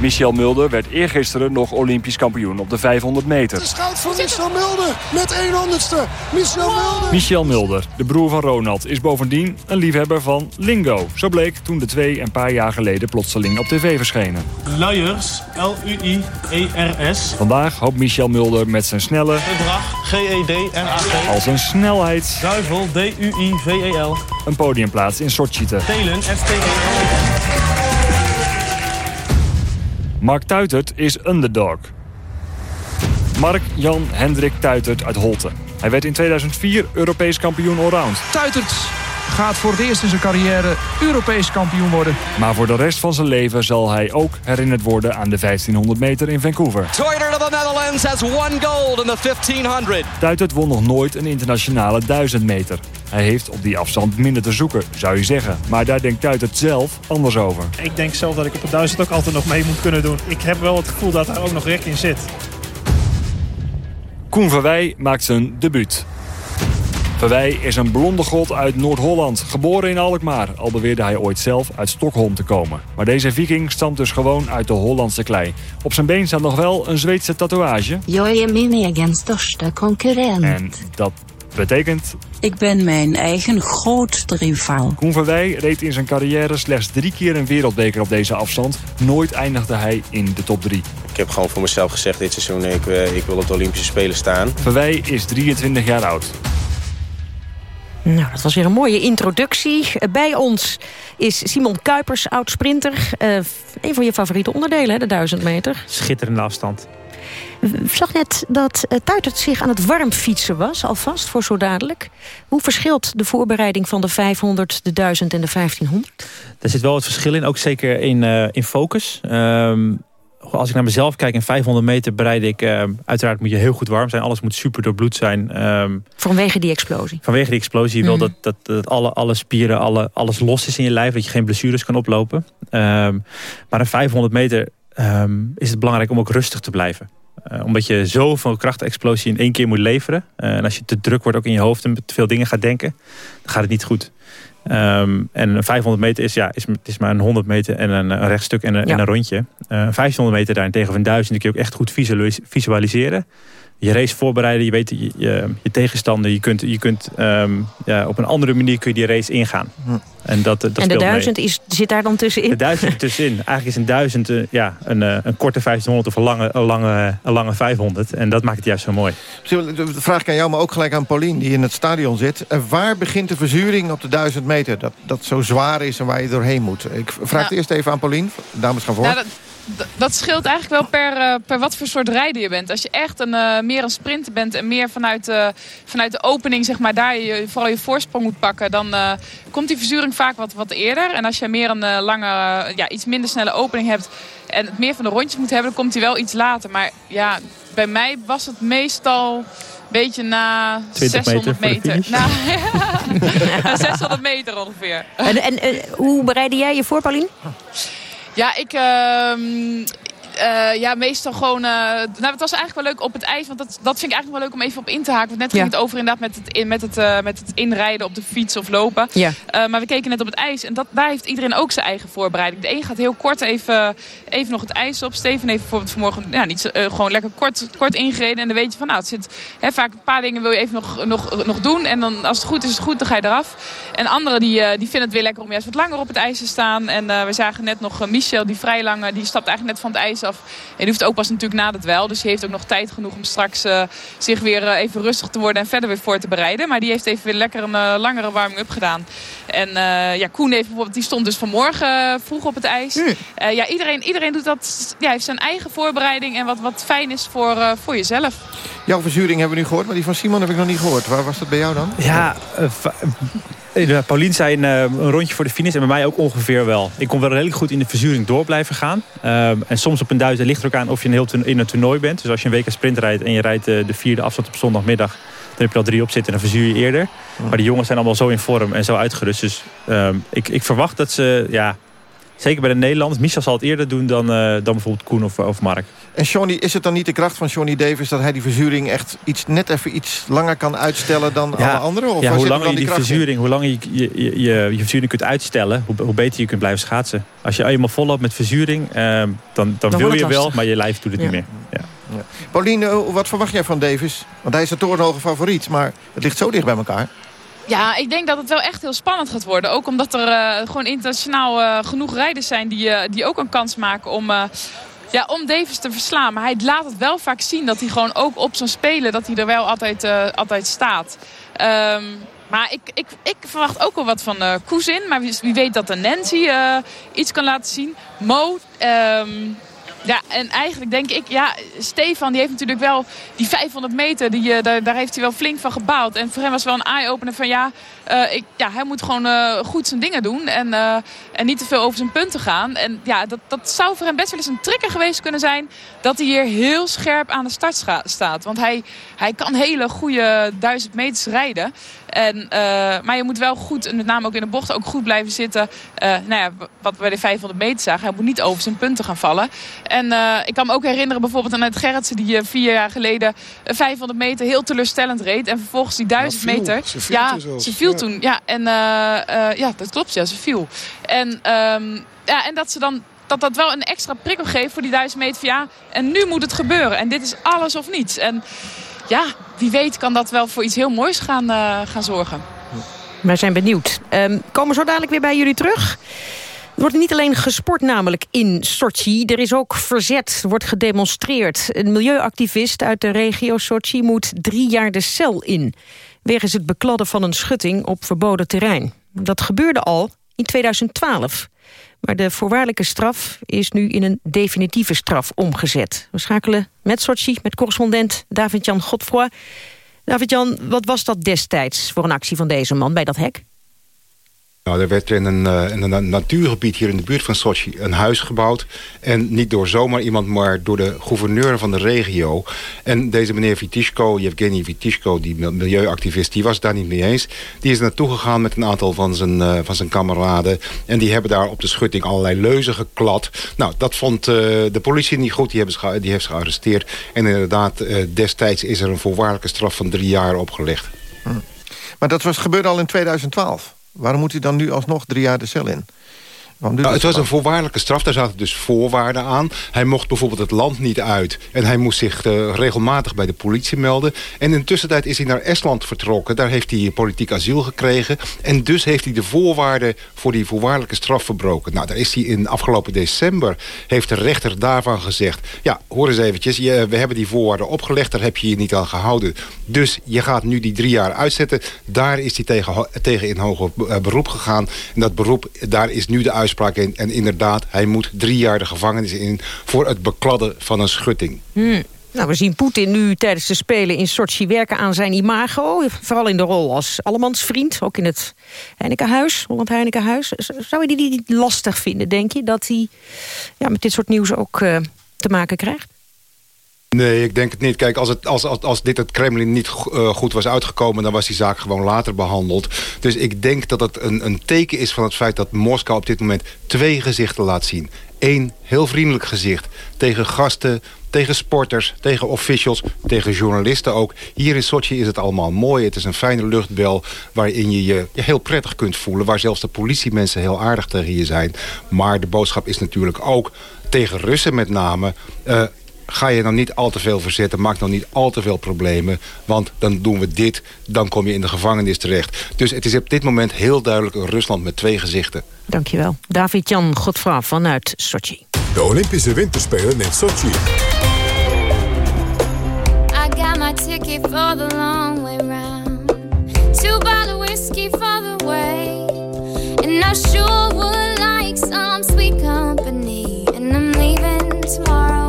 Michel Mulder werd eergisteren nog Olympisch kampioen op de 500 meter. De schout van Michel Mulder met 100ste. Michel Mulder. Michel Mulder, de broer van Ronald, is bovendien een liefhebber van lingo. Zo bleek toen de twee een paar jaar geleden plotseling op tv verschenen. Luiers, L-U-I-E-R-S. Vandaag hoopt Michel Mulder met zijn snelle... Gedrag, G-E-D-R-A-G. Als een snelheid... Duivel, D-U-I-V-E-L. Een podiumplaats in Sochi te... Telen, F-T-E-L. Mark Tuitert is underdog. Mark Jan Hendrik Tuitert uit Holte. Hij werd in 2004 Europees kampioen allround. Tuitert gaat voor het eerst in zijn carrière Europees kampioen worden. Maar voor de rest van zijn leven zal hij ook herinnerd worden aan de 1500 meter in Vancouver. Toiter of the Netherlands has one gold in the 1500. Tuitert won nog nooit een internationale 1000 meter. Hij heeft op die afstand minder te zoeken, zou je zeggen. Maar daar denkt Tuitert zelf anders over. Ik denk zelf dat ik op het 1000 ook altijd nog mee moet kunnen doen. Ik heb wel het gevoel dat daar ook nog recht in zit. Koen Verwij maakt zijn debuut. Verwij is een blonde god uit Noord-Holland, geboren in Alkmaar. Al beweerde hij ooit zelf uit Stockholm te komen. Maar deze viking stamt dus gewoon uit de Hollandse klei. Op zijn been staat nog wel een Zweedse tatoeage. Jag är min egen största concurrent. En dat betekent... Ik ben mijn eigen grootste rivaal. Koen Verwij reed in zijn carrière slechts drie keer een wereldbeker op deze afstand. Nooit eindigde hij in de top drie. Ik heb gewoon voor mezelf gezegd dit seizoen, ik, eh, ik wil op de Olympische Spelen staan. Verwij is 23 jaar oud. Nou, dat was weer een mooie introductie. Bij ons is Simon Kuipers, oud-sprinter. Uh, een van je favoriete onderdelen, hè, de 1000 meter. Schitterende afstand. Ik zag net dat uh, Tuitert zich aan het warm fietsen was, alvast, voor zo dadelijk. Hoe verschilt de voorbereiding van de 500, de 1000 en de 1500? Er zit wel wat verschil in, ook zeker in, uh, in focus. Um, als ik naar mezelf kijk, in 500 meter bereid ik... Uh, uiteraard moet je heel goed warm zijn. Alles moet super doorbloed zijn. Um, vanwege die explosie? Vanwege die explosie. Je wil dat, dat, dat alle, alle spieren, alle, alles los is in je lijf. Dat je geen blessures kan oplopen. Um, maar in 500 meter um, is het belangrijk om ook rustig te blijven. Uh, omdat je zoveel krachtexplosie in één keer moet leveren. Uh, en als je te druk wordt ook in je hoofd en te veel dingen gaat denken... dan gaat het niet goed. Um, en 500 meter is, ja, is, is maar een 100 meter en een, een rechtstuk en een, ja. en een rondje. Uh, 1500 meter daarentegen of een 1000 kun je ook echt goed visualiseren. Je race voorbereiden, je weet je, je, je tegenstander. Je kunt, je kunt um, ja, op een andere manier kun je die race ingaan. Hm. En, dat, dat en de 1000 is, zit daar dan tussenin? De 1000 tussenin. <laughs> Eigenlijk is een 1000 uh, ja, een, uh, een korte 1500 of een lange, een, lange, een lange 500. En dat maakt het juist zo mooi. De vraag ik aan jou, maar ook gelijk aan Paulien die in het stadion zit. Uh, waar begint de verzuring op de 1000 meter? Dat, dat zo zwaar is en waar je doorheen moet. Ik vraag nou, het eerst even aan Paulien. Dames gaan voor. Nou, dat dat scheelt eigenlijk wel per, uh, per wat voor soort rijder je bent. Als je echt een, uh, meer een sprinter bent en meer vanuit, uh, vanuit de opening zeg maar, daar je vooral je voorsprong moet pakken... dan komt die verzuring vaak wat, wat eerder. En als je meer een lange, ja, iets minder snelle opening hebt en het meer van de rondjes moet hebben... dan komt die wel iets later. Maar ja, bij mij was het meestal een beetje na 600 meter. meter. Na, <laughs> na 600 meter ongeveer. En, en, en hoe bereidde jij je voor, Paulien? Ja, ik... Uh, uh, ja, meestal gewoon... Uh, nou, het was eigenlijk wel leuk op het ijs. Want dat, dat vind ik eigenlijk wel leuk om even op in te haken. Want net ging ja. het over inderdaad met het, in, met, het, uh, met het inrijden op de fiets of lopen. Ja. maar we keken net op het ijs. En dat, daar heeft iedereen ook zijn eigen voorbereiding. De een gaat heel kort even, even nog het ijs op. Steven heeft bijvoorbeeld vanmorgen ja, niet, gewoon lekker kort, kort ingereden. En dan weet je van nou, het zit hè, vaak een paar dingen wil je even nog, nog, nog doen. En dan als het goed is, is het goed, dan ga je eraf. En anderen die, die vinden het weer lekker om juist wat langer op het ijs te staan. En we zagen net nog Michel, die vrij lang, die stapt eigenlijk net van het ijs af. En die hoeft ook pas natuurlijk na het wel. Dus die heeft ook nog tijd genoeg om straks uh, zich weer uh, even rustig te worden en verder weer voor te bereiden. Maar die heeft even weer lekker een uh, langere warming-up gedaan. En ja, Koen heeft bijvoorbeeld, die stond dus vanmorgen vroeg op het ijs. Mm. ja, iedereen, iedereen doet dat, ja, heeft zijn eigen voorbereiding en wat, wat fijn is voor, voor jezelf. Jouw verzuring hebben we nu gehoord, maar die van Simon heb ik nog niet gehoord. Waar was dat bij jou dan? Ja, Paulien zei een, een, rondje voor de finish en bij mij ook ongeveer wel. Ik kon wel redelijk goed in de verzuring door blijven gaan. Um, en soms op een duizend ligt er ook aan of je een heel in een toernooi bent. Dus als je een week sprint rijdt en je rijdt de, de vierde afstand op zondagmiddag... dan heb je al drie op zitten en dan verzuur je eerder. Maar die jongens zijn allemaal zo in vorm en zo uitgerust. Dus um, ik, ik verwacht dat ze... Ja, Zeker bij de Nederlanders. Michel zal het eerder doen dan, uh, dan bijvoorbeeld Koen of, of Mark. En Johnny, is het dan niet de kracht van Johnny Davis... dat hij die verzuring echt iets, net even iets langer kan uitstellen dan ja, alle anderen? Of ja, hoe langer je die, die verzuring, hoe langer je je, je, je, je verzuring kunt uitstellen... Hoe, hoe, beter je kunt blijven schaatsen. Als je eenmaal volop met verzuring, uh, dan, dan, dan wil je wel, maar je lijf doet het ja. niet meer. Ja. Ja. Pauline, wat verwacht jij van Davis? Want hij is de torenhoge favoriet, maar het ligt zo dicht bij elkaar. Ja, ik denk dat het wel echt heel spannend gaat worden. Ook omdat er uh, gewoon internationaal uh, genoeg rijders zijn die, uh, die ook een kans maken om, ja, om Davis te verslaan. Maar hij laat het wel vaak zien dat hij gewoon ook op zo'n spelen... dat hij er wel altijd, altijd staat. Um, maar ik, ik, ik verwacht ook wel wat van uh, Koezin. Maar wie, weet dat de Nancy iets kan laten zien. Mo... Um, Ja, en eigenlijk denk ik, ja, Stefan die heeft natuurlijk wel die 500 meter, die, uh, daar, daar, heeft hij wel flink van gebaald. En voor hem was wel een eye-opener van ja, uh, ik, ja, hij moet gewoon uh, goed zijn dingen doen en, en niet te veel over zijn punten gaan. En ja, dat, dat zou voor hem best wel eens een trigger geweest kunnen zijn dat hij hier heel scherp aan de start staat. Want hij, hij kan hele goede duizend meters rijden. En, maar je moet wel goed, en met name ook in de bochten, ook goed blijven zitten. Uh, nou ja, wat we bij de 500 meter zagen, hij moet niet over zijn punten gaan vallen. En uh, ik kan me ook herinneren bijvoorbeeld aan het Gerritsen die vier jaar geleden 500 meter heel teleurstellend reed. En vervolgens die 1000 meter. Ze viel ja, ze viel Ja. toen. Ja, en ja, dat klopt, ja, ze viel. En, um, ja, en dat ze dan dat dat wel een extra prikkel geeft voor die 1000 meter. Van, ja, en nu moet het gebeuren. En dit is alles of niets. En ja, wie weet kan dat wel voor iets heel moois gaan, uh, gaan zorgen. Wij zijn benieuwd. Um, komen zo dadelijk weer bij jullie terug. Er wordt niet alleen gesport namelijk in Sochi. Er is ook verzet, er wordt gedemonstreerd. Een milieuactivist uit de regio Sochi moet drie jaar de cel in. Wegens het bekladden van een schutting op verboden terrein. Dat gebeurde al in 2012. Maar de voorwaardelijke straf is nu in een definitieve straf omgezet. We schakelen met Sochi, met correspondent David-Jan Godfroy. David-Jan, wat was dat destijds voor een actie van deze man bij dat hek? Nou, er werd in een, uh, in een natuurgebied hier in de buurt van Sochi een huis gebouwd. En niet door zomaar iemand, maar door de gouverneur van de regio. En deze meneer Vitishko, Yevgeny Vitishko, die milieuactivist, die was daar niet mee eens. Die is naartoe gegaan met een aantal van zijn, uh, van zijn kameraden. En die hebben daar op de schutting allerlei leuzen geklad. Nou, dat vond uh, de politie niet goed. Die, hebben die heeft ze gearresteerd. En inderdaad, destijds is er een voorwaardelijke straf van drie jaar opgelegd. Hm. Maar dat was, gebeurde al in 2012. Waarom moet hij dan nu alsnog drie jaar de cel in? Nou, het was een voorwaardelijke straf, daar zaten dus voorwaarden aan. Hij mocht bijvoorbeeld het land niet uit. En hij moest zich uh, regelmatig bij de politie melden. En in de tussentijd is hij naar Estland vertrokken. Daar heeft hij politiek asiel gekregen. En dus heeft hij de voorwaarden voor die voorwaardelijke straf verbroken. Nou, daar is hij in afgelopen december... heeft de rechter daarvan gezegd... ja, hoor eens eventjes, je, we hebben die voorwaarden opgelegd... daar heb je je niet aan gehouden. Dus je gaat nu die drie jaar uitzetten. Daar is hij tegen, tegen in hoger beroep gegaan. En dat beroep, daar is nu de uitspraak in. En inderdaad, hij moet drie jaar de gevangenis in... voor het bekladden van een schutting. Hmm. Nou, we zien Poetin nu tijdens de Spelen in Sochi werken aan zijn imago. Vooral in de rol als allemansvriend. Ook in het Heinekenhuis, Holland Heinekenhuis. Zou je die niet lastig vinden, denk je? Dat hij ja, met dit soort nieuws ook uh, te maken krijgt? Nee, ik denk het niet. Kijk, als, het, als, als, als dit het Kremlin niet uh, goed was uitgekomen... dan was die zaak gewoon later behandeld. Dus ik denk dat het een, een teken is van het feit dat Moskou op dit moment... twee gezichten laat zien. Eén heel vriendelijk gezicht tegen gasten, tegen sporters, tegen officials, tegen journalisten ook. Hier in Sochi is het allemaal mooi. Het is een fijne luchtbel waarin je je, heel prettig kunt voelen. Waar zelfs de politiemensen heel aardig tegen je zijn. Maar de boodschap is natuurlijk ook tegen Russen met name... Uh, ga je dan niet al te veel verzetten. Maak dan niet al te veel problemen. Want dan doen we dit. Dan kom je in de gevangenis terecht. Dus het is op dit moment heel duidelijk een Rusland met twee gezichten. Dankjewel. David-Jan Godfra vanuit Sochi. De Olympische Winterspelen in Sochi. I got my ticket for the long way round. Two bottle whiskey for the way. And I sure would like some sweet company. And I'm leaving tomorrow.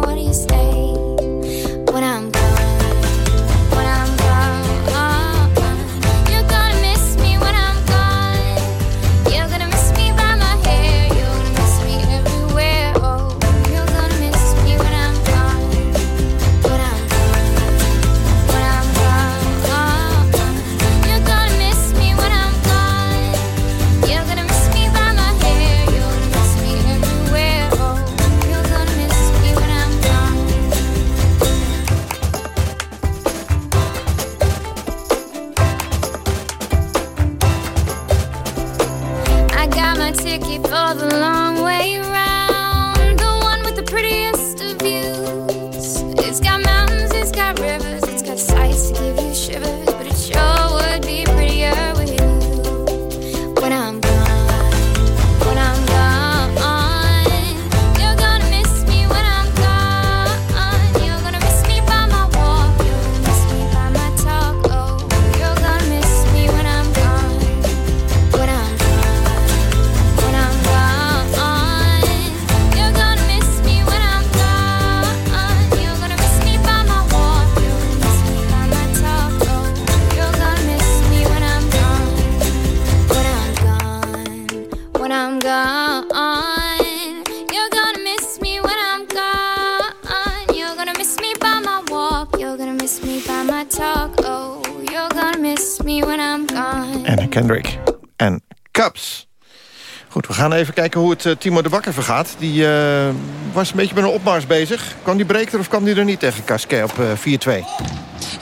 Kijken hoe het uh, Timo de Bakker vergaat. Die uh, was een beetje met een opmars bezig. Kwam die breek er of kwam die er niet tegen Casquet op uh, 4-2?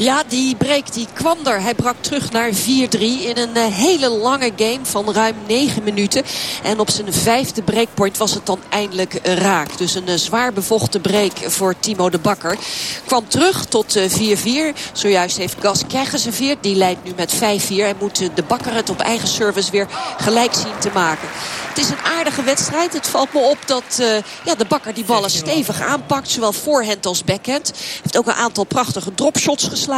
Ja, die break die kwam er. Hij brak terug naar 4-3 in een uh, hele lange game van ruim 9 minuten. En op zijn vijfde breakpoint was het dan eindelijk raak. Dus een uh, zwaar bevochten break voor Timo de Bakker. Kwam terug tot 4-4. Zojuist heeft Gasquet geserveerd. Die leidt nu met 5-4. En moet de Bakker het op eigen service weer gelijk zien te maken. Het is een aardige wedstrijd. Het valt me op dat ja, de Bakker die ballen stevig aanpakt. Zowel voorhand als backhand. Heeft ook een aantal prachtige dropshots geslagen.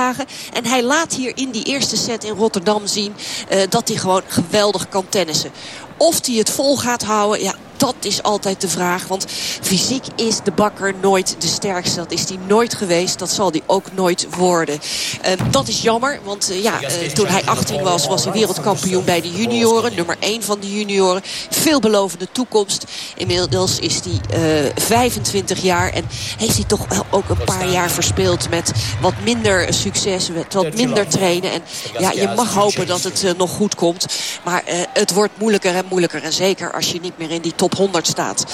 En hij laat hier in die eerste set in Rotterdam zien uh, dat hij gewoon geweldig kan tennissen. Of hij het vol gaat houden, ja, dat is altijd de vraag. Want fysiek is de bakker nooit de sterkste. Dat is hij nooit geweest. Dat zal hij ook nooit worden. Uh, dat is jammer. Want uh, ja, uh, toen hij 18 was, was hij wereldkampioen bij de junioren. Nummer 1 van de junioren. Veelbelovende toekomst. Inmiddels is hij 25 jaar. En heeft hij toch wel ook een paar jaar verspeeld met wat minder succes. Met wat minder trainen. En ja, je mag hopen dat het nog goed komt. Maar het wordt moeilijker en moeilijker. En zeker als je niet meer in die top 100 staat.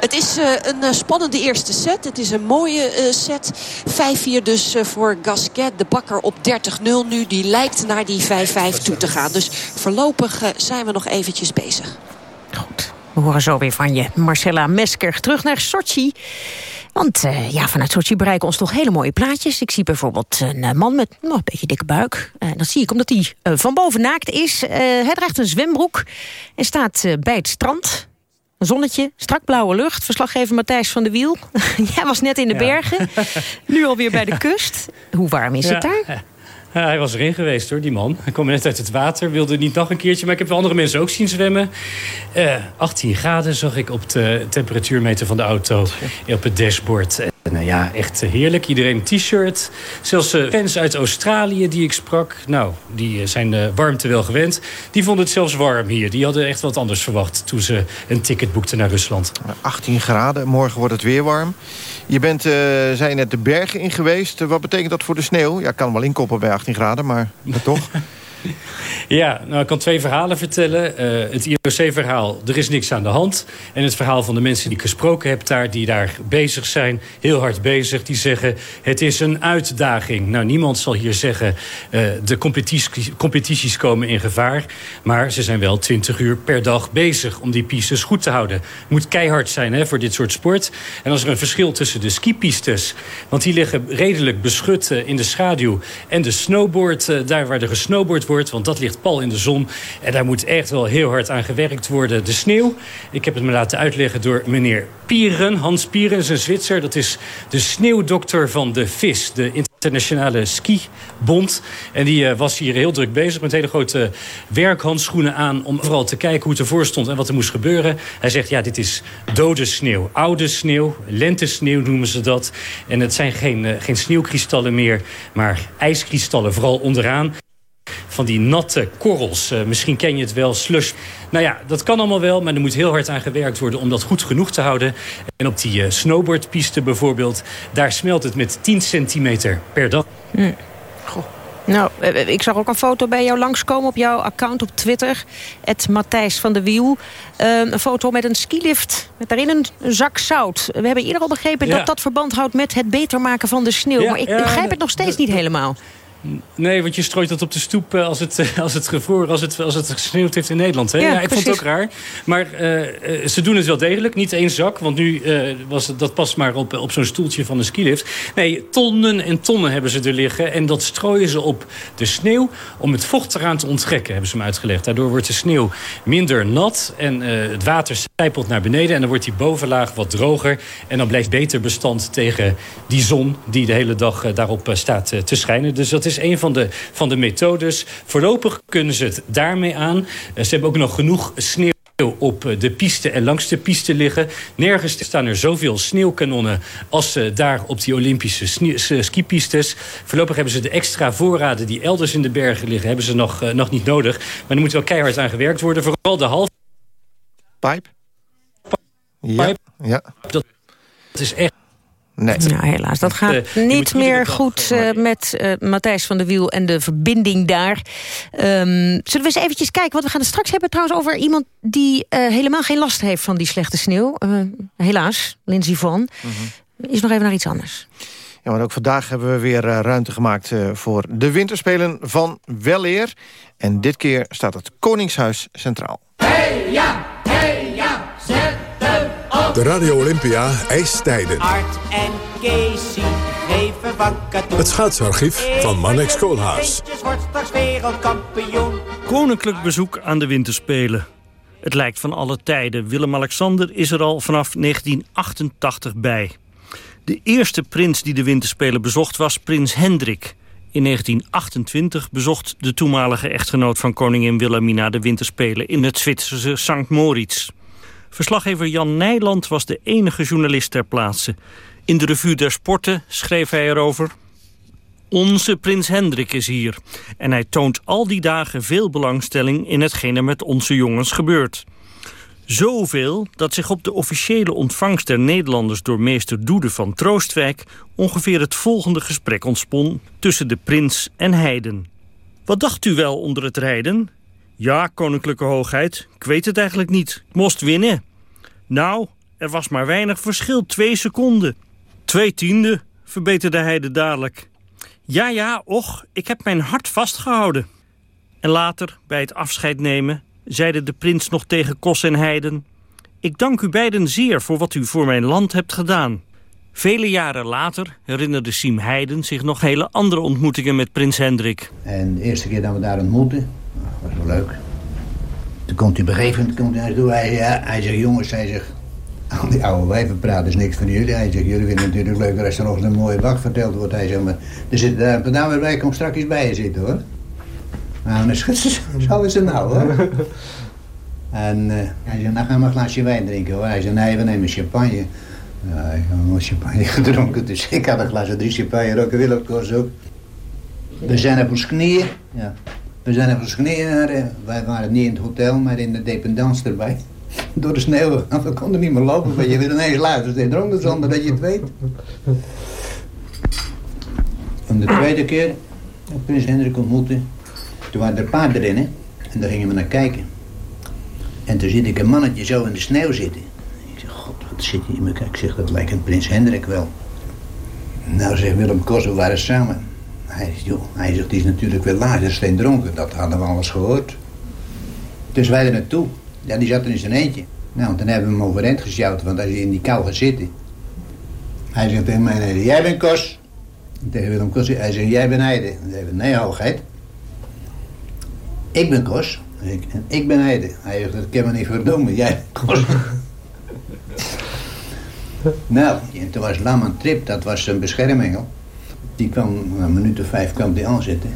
Het is uh, een uh, spannende eerste set. Het is een mooie uh, set. 5-4 dus voor Gasquet. De bakker op 30-0 nu. Die lijkt naar die 5-5 toe te gaan. Dus voorlopig zijn we nog eventjes bezig. Goed. We horen zo weer van je. Marcella Mesker. Terug naar Sochi. Want ja, vanuit Sochi bereiken ons toch hele mooie plaatjes. Ik zie bijvoorbeeld een man met nou, een beetje dikke buik. Uh, dat zie ik omdat hij van boven naakt is. hij draagt een zwembroek en staat bij het strand. Een zonnetje, strak blauwe lucht. Verslaggever Matthijs van de Wiel. <laughs> Jij was net in de bergen, <laughs> nu alweer bij de kust. Hoe warm is ja. het daar? Ja, hij was erin geweest hoor, die man. Hij kwam net uit het water, wilde niet nog een keertje... maar ik heb wel andere mensen ook zien zwemmen. Uh, 18 graden zag ik op de temperatuurmeter van de auto op het dashboard. Nou ja, echt heerlijk. Iedereen een t-shirt. Zelfs uh, fans uit Australië die ik sprak... nou, die zijn de warmte wel gewend. Die vonden het zelfs warm hier. Die hadden echt wat anders verwacht... toen ze een ticket boekten naar Rusland. 18 graden, morgen wordt het weer warm. Je bent, uh, zijn net de bergen in geweest. wat betekent dat voor de sneeuw? Ja, ik kan wel inkoppen bij 18 graden, maar, maar toch... <laughs> <laughs> Ja, nou, ik kan twee verhalen vertellen. Uh, het IOC-verhaal, er is niks aan de hand. En het verhaal van de mensen die ik gesproken heb daar... die daar bezig zijn, heel hard bezig. Die zeggen, het is een uitdaging. Nou, niemand zal hier zeggen... Uh, de competities, competities komen in gevaar. Maar ze zijn wel 20 uur per dag bezig... om die pistes goed te houden. Moet keihard zijn hè, voor dit soort sport. En als er een verschil tussen de skipistes... want die liggen redelijk beschut uh, in de schaduw... en de snowboard, daar waar er gesnowboard want dat ligt pal in de zon. En daar moet echt wel heel hard aan gewerkt worden. De sneeuw, ik heb het me laten uitleggen door meneer Pieren. Hans Pieren is een Zwitser. Dat is de sneeuwdokter van de VIS, de internationale skibond. En die uh, was hier heel druk bezig met hele grote werkhandschoenen aan... om vooral te kijken hoe het ervoor stond en wat er moest gebeuren. Hij zegt, ja, dit is dode sneeuw. Oude sneeuw, lentesneeuw noemen ze dat. En het zijn geen, uh, geen sneeuwkristallen meer, maar ijskristallen, vooral onderaan van die natte korrels. Uh, misschien ken je het wel, slush. Nou ja, dat kan allemaal wel, maar er moet heel hard aan gewerkt worden... om dat goed genoeg te houden. En op die uh, snowboardpiste bijvoorbeeld... daar smelt het met 10 centimeter per dag. Mm. Goh. Nou, ik zag ook een foto bij jou langskomen op jouw account op Twitter. Het Matthijs van de Wiel. Uh, een foto met een skilift met daarin een, zak zout. We hebben eerder al begrepen ja. dat dat verband houdt met het beter maken van de sneeuw. Ja, maar ik ja, begrijp het nog steeds niet helemaal. Nee, want je strooit dat op de stoep als het, als het gevroren, als het, als het gesneeuwd heeft in Nederland. Hè? Ja, ja ik precies. vond het ook raar. Maar uh, ze doen het wel degelijk. Niet één zak, want nu uh, was het, dat past maar op, op zo'n stoeltje van een skilift. Nee, tonnen en tonnen hebben ze er liggen. En dat strooien ze op de sneeuw om het vocht eraan te onttrekken, hebben ze me uitgelegd. Daardoor wordt de sneeuw minder nat en uh, het water sijpelt naar beneden. En dan wordt die bovenlaag wat droger. En dan blijft beter bestand tegen die zon die de hele dag daarop staat te schijnen. Dus dat is een van de, van de methodes. Voorlopig kunnen ze het daarmee aan. ze hebben ook nog genoeg sneeuw op de piste en langs de piste liggen. Nergens staan er zoveel sneeuwkanonnen als uh, daar op die Olympische skipistes. Voorlopig hebben ze de extra voorraden die elders in de bergen liggen... hebben ze nog, nog niet nodig. Maar er moet wel keihard aan gewerkt worden. Vooral de half... Pipe? Ja, ja. Dat is echt Nee. Ja, helaas. Dat gaat Eh, je niet meer goed eh, met eh, Matthijs van der Wiel en de verbinding daar. Ehm, zullen we eens eventjes kijken? Want we gaan het straks hebben trouwens over iemand die eh, helemaal geen last heeft van die slechte sneeuw. Eh, helaas, Lindsay Von. Is nog even naar iets anders. Ja, maar ook vandaag hebben we weer eh, ruimte gemaakt eh, voor de winterspelen van Weleer. En dit keer staat het Koningshuis centraal. Hey ja, De Radio Olympia ijstijden. Art en Casey geven wakker toe. Het schaatsarchief van Manex Koolhaas. wordt straks wereldkampioen. Koninklijk bezoek aan de winterspelen. Het lijkt van alle tijden. Willem-Alexander is er al vanaf 1988 bij. De eerste prins die de winterspelen bezocht was prins Hendrik. In 1928 bezocht de toenmalige echtgenoot van koningin Wilhelmina de winterspelen in het Zwitserse St. Moritz. Verslaggever Jan Nijland was de enige journalist ter plaatse. In de revue der sporten schreef hij erover... Onze prins Hendrik is hier. En hij toont al die dagen veel belangstelling in hetgeen er met onze jongens gebeurt. Zoveel dat zich op de officiële ontvangst der Nederlanders door meester Doede van Troostwijk ongeveer het volgende gesprek ontspon tussen de prins en Heiden. Wat dacht u wel onder het rijden? Ja, koninklijke hoogheid, ik weet het eigenlijk niet. Ik moest winnen. Nou, er was maar weinig verschil, twee seconden. Twee tiende, verbeterde Heide dadelijk. Ja, ja, och, ik heb mijn hart vastgehouden. En later, bij het afscheid nemen, zeide de prins nog tegen Kos en Heiden... Ik dank u beiden zeer voor wat u voor mijn land hebt gedaan. Vele jaren later herinnerde Siem Heiden zich nog hele andere ontmoetingen met prins Hendrik. En de eerste keer dat we daar ontmoetten, was wel leuk. Toen komt hij op komt hij naar toe. Hij, ja, hij zegt, jongens, hij zegt, al die oude wijven praten is niks van jullie. Hij zegt, jullie vinden het natuurlijk leuker als er nog een mooie bak verteld wordt. Hij zegt, maar er zit daar een dame bij, komt straks bij je zitten hoor. Nou, dan schudt zo is het <laughs> nou hoor. En eh, hij zegt, nou gaan we een glaasje wijn drinken hoor. Hij zegt, nee, we nemen champagne. Ja, ik heb nog champagne <laughs> gedronken, dus ik had een glas drie champagne roken, wil ook ook. We zijn op ons knieën, ja. We zijn naar, de- wij waren niet in het hotel, maar in de dependance erbij. <laughs> Door de sneeuw, <laughs> we konden niet meer lopen, want je weer ineens luistert en dronken zonder dat je het weet. En de tweede keer, dat prins Hendrik ontmoette, toen waren er paarden hè. En daar gingen we naar kijken. En toen zie ik een mannetje zo in de sneeuw zitten. Ik zeg, god, wat zit je in elkaar? Ik zeg, dat lijkt een prins Hendrik wel. Nou, zegt Willem Kos, we waren samen. Hij zegt, joh, hij zegt, die is natuurlijk wel laag, dat is geen dronken. Dat hadden we alles gehoord. Dus wij er naartoe. Ja, die zat er in zijn eentje. Nou, dan hebben we hem overeind gesjouwd, want als je in die kou gaat zitten... Hij zegt tegen mij, jij bent Kos. Tegen Willem Kos, hij zegt, jij bent Heide. Zei ik, nee, hoogheid. Ik ben Kos. Ik, en ik ben Heide. Hij zegt, dat kan me niet verdomme, jij bent Kos. <laughs> nou, en toen was Laman Trip, dat was zijn beschermengel. Die kwam, na een minuut of vijf kwam die aanzitten.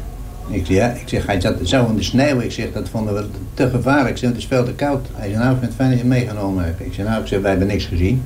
Ik zeg, ja, ik zeg, hij zat zo in de sneeuw. Ik zeg, dat vonden we te gevaarlijk. Ik zeg, het is veel te koud. Hij zei, nou, ik vind het fijn dat je meegenomen. Ik zeg, nou, ik zeg, wij hebben niks gezien.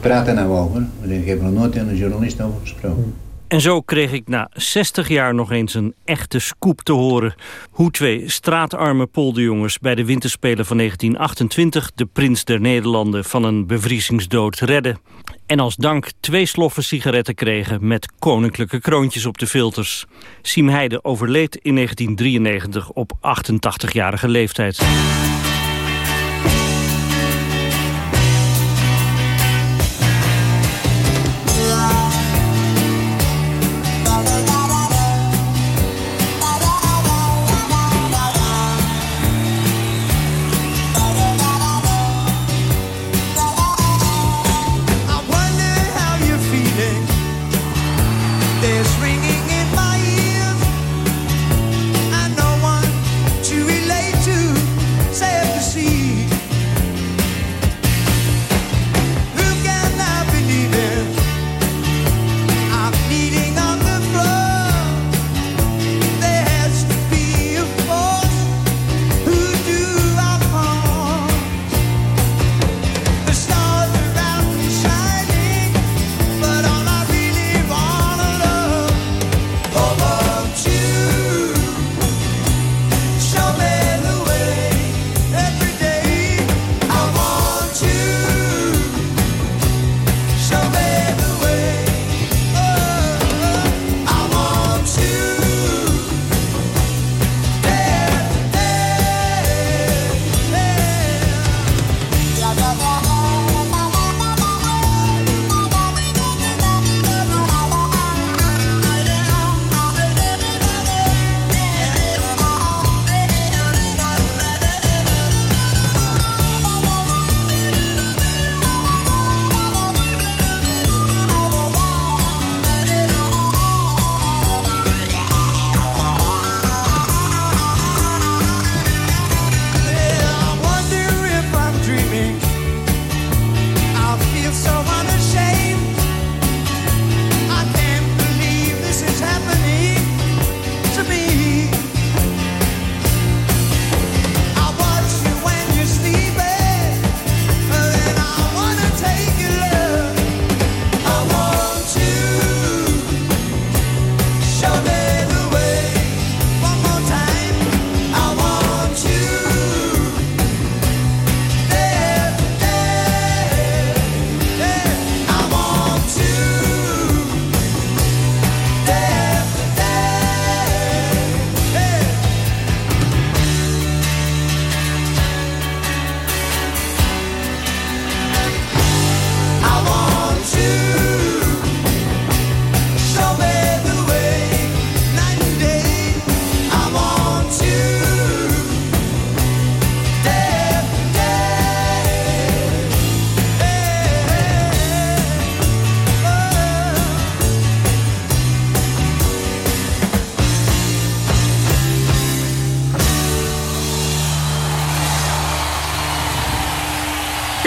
Praat er nou over. Ik heb er nog nooit een journalist over gesproken. En zo kreeg ik na 60 jaar nog eens een echte scoop te horen... hoe twee straatarme polderjongens bij de winterspelen van 1928... de prins der Nederlanden van een bevriezingsdood redden. En als dank twee sloffen sigaretten kregen... met koninklijke kroontjes op de filters. Siem Heide overleed in 1993 op 88-jarige leeftijd.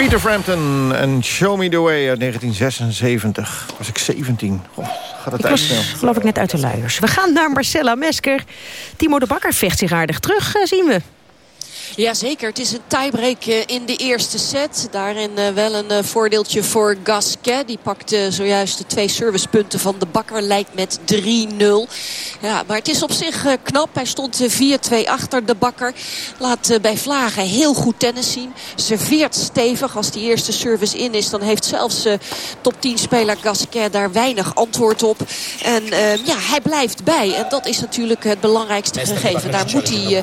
Peter Frampton en Show Me The Way uit 1976. Was ik 17. Goh, gaat het tijd was, snel. geloof ik, net uit de luiers. We gaan naar Marcella Mesker. Timo de Bakker vecht zich aardig terug, eh, zien we. Jazeker, het is een tiebreak eh, in de eerste set. Daarin eh, wel een eh, voordeeltje voor Gasquet. Die pakte zojuist de twee servicepunten van de bakker. Lijkt met 3-0. Ja, maar het is op zich knap. Hij stond eh, 4-2 achter de bakker. Laat bij Vlagen heel goed tennis zien. Serveert stevig. Als die eerste service in is, dan heeft zelfs top 10 speler Gasquet daar weinig antwoord op. En ja, hij blijft bij. En dat is natuurlijk het belangrijkste gegeven. Daar moet hij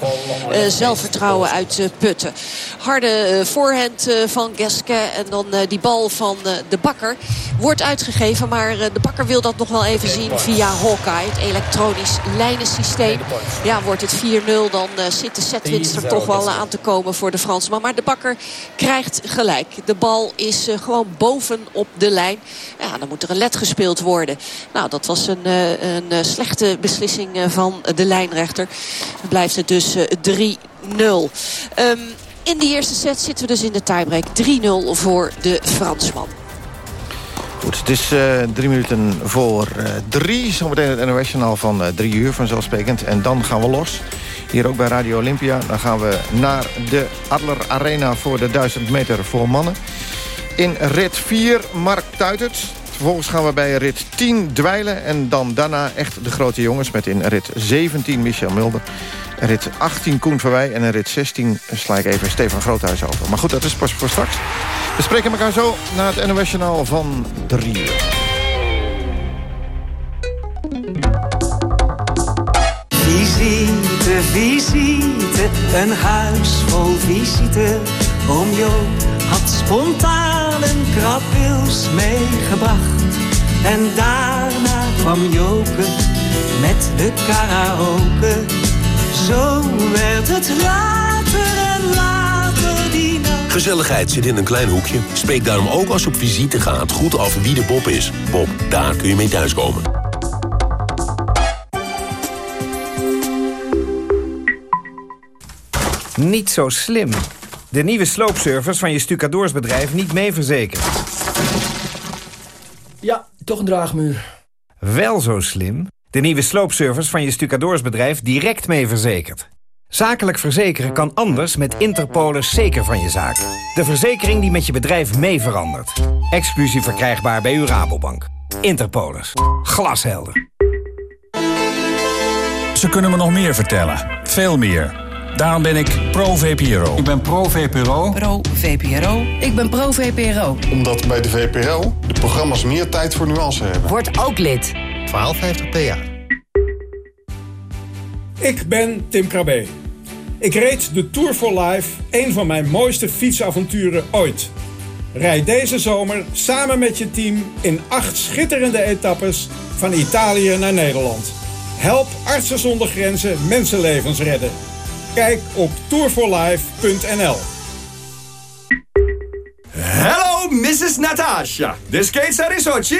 zelfvertrouwen uit eh, putten. Harde eh, voorhand eh, van Gasquet. En dan eh, die bal van eh, de bakker. Wordt uitgegeven, maar eh, de bakker wil dat nog wel even zien via Hawkeye. Het elektronisch lijnensysteem. Ja, wordt het 4-0, dan eh, zit de setwinst er toch wel aan te komen voor de Fransman. Maar de bakker krijgt gelijk. De bal is eh, gewoon boven op de lijn. Ja, dan moet er een let gespeeld worden. Nou, dat was een, eh, een eh, slechte beslissing eh, van de lijnrechter. Dan blijft het dus eh, 3-0. Ehm, in die eerste set zitten we dus in de tiebreak. 3-0 voor de Fransman. Goed, het is eh, drie minuten voor eh, drie. Zometeen het NOS-journaal van eh, drie uur vanzelfsprekend. En dan gaan we los. Hier ook bij Radio Olympia. Dan gaan we naar de Adler Arena voor de 1000 meter voor mannen. In rit 4 Mark Tuitert. Vervolgens gaan we bij rit 10 dweilen. En dan daarna echt de grote jongens met in rit 17 Michel Mulder. Rit 18 Koen Verwij. En in rit 16 sla ik even Stefan Groothuis over. Maar goed, dat is pas voor straks. We spreken elkaar zo na het NOS-journaal van 3 uur. Visite, visite, een huis vol visite. Oom Joop had spontaan een krabwils meegebracht. En daarna kwam Joke met de karaoke. Zo werd het later en later die nacht. Gezelligheid zit in een klein hoekje. Spreek daarom ook als je op visite gaat goed af wie de Bob is. Bob, daar kun je mee thuiskomen. Niet zo slim. De nieuwe sloopservice van je stucadoorsbedrijf niet mee verzekerd. Ja, toch een draagmuur. Wel zo slim. De nieuwe sloopservice van je stucadoorsbedrijf direct mee verzekerd. Zakelijk verzekeren kan anders met Interpolis zeker van je zaak. De verzekering die met je bedrijf mee verandert. Exclusief verkrijgbaar bij uw Rabobank. Interpolis. Glashelder. Ze kunnen me nog meer vertellen. Veel meer. Daarom ben ik pro-VPRO. Ik ben pro-VPRO. Pro-VPRO. Ik ben pro-VPRO. Omdat bij de VPRO de programma's meer tijd voor nuance hebben. Word ook lid. 1250 PA. Ik ben Tim Krabbe. Ik reed de Tour for Life, een van mijn mooiste fietsavonturen ooit. Rijd deze zomer samen met je team in acht schitterende etappes van Italië naar Nederland. Help Artsen zonder Grenzen mensenlevens redden. Kijk op tourforlife.nl. Hello, Mrs. Natasha. This case are Sochi?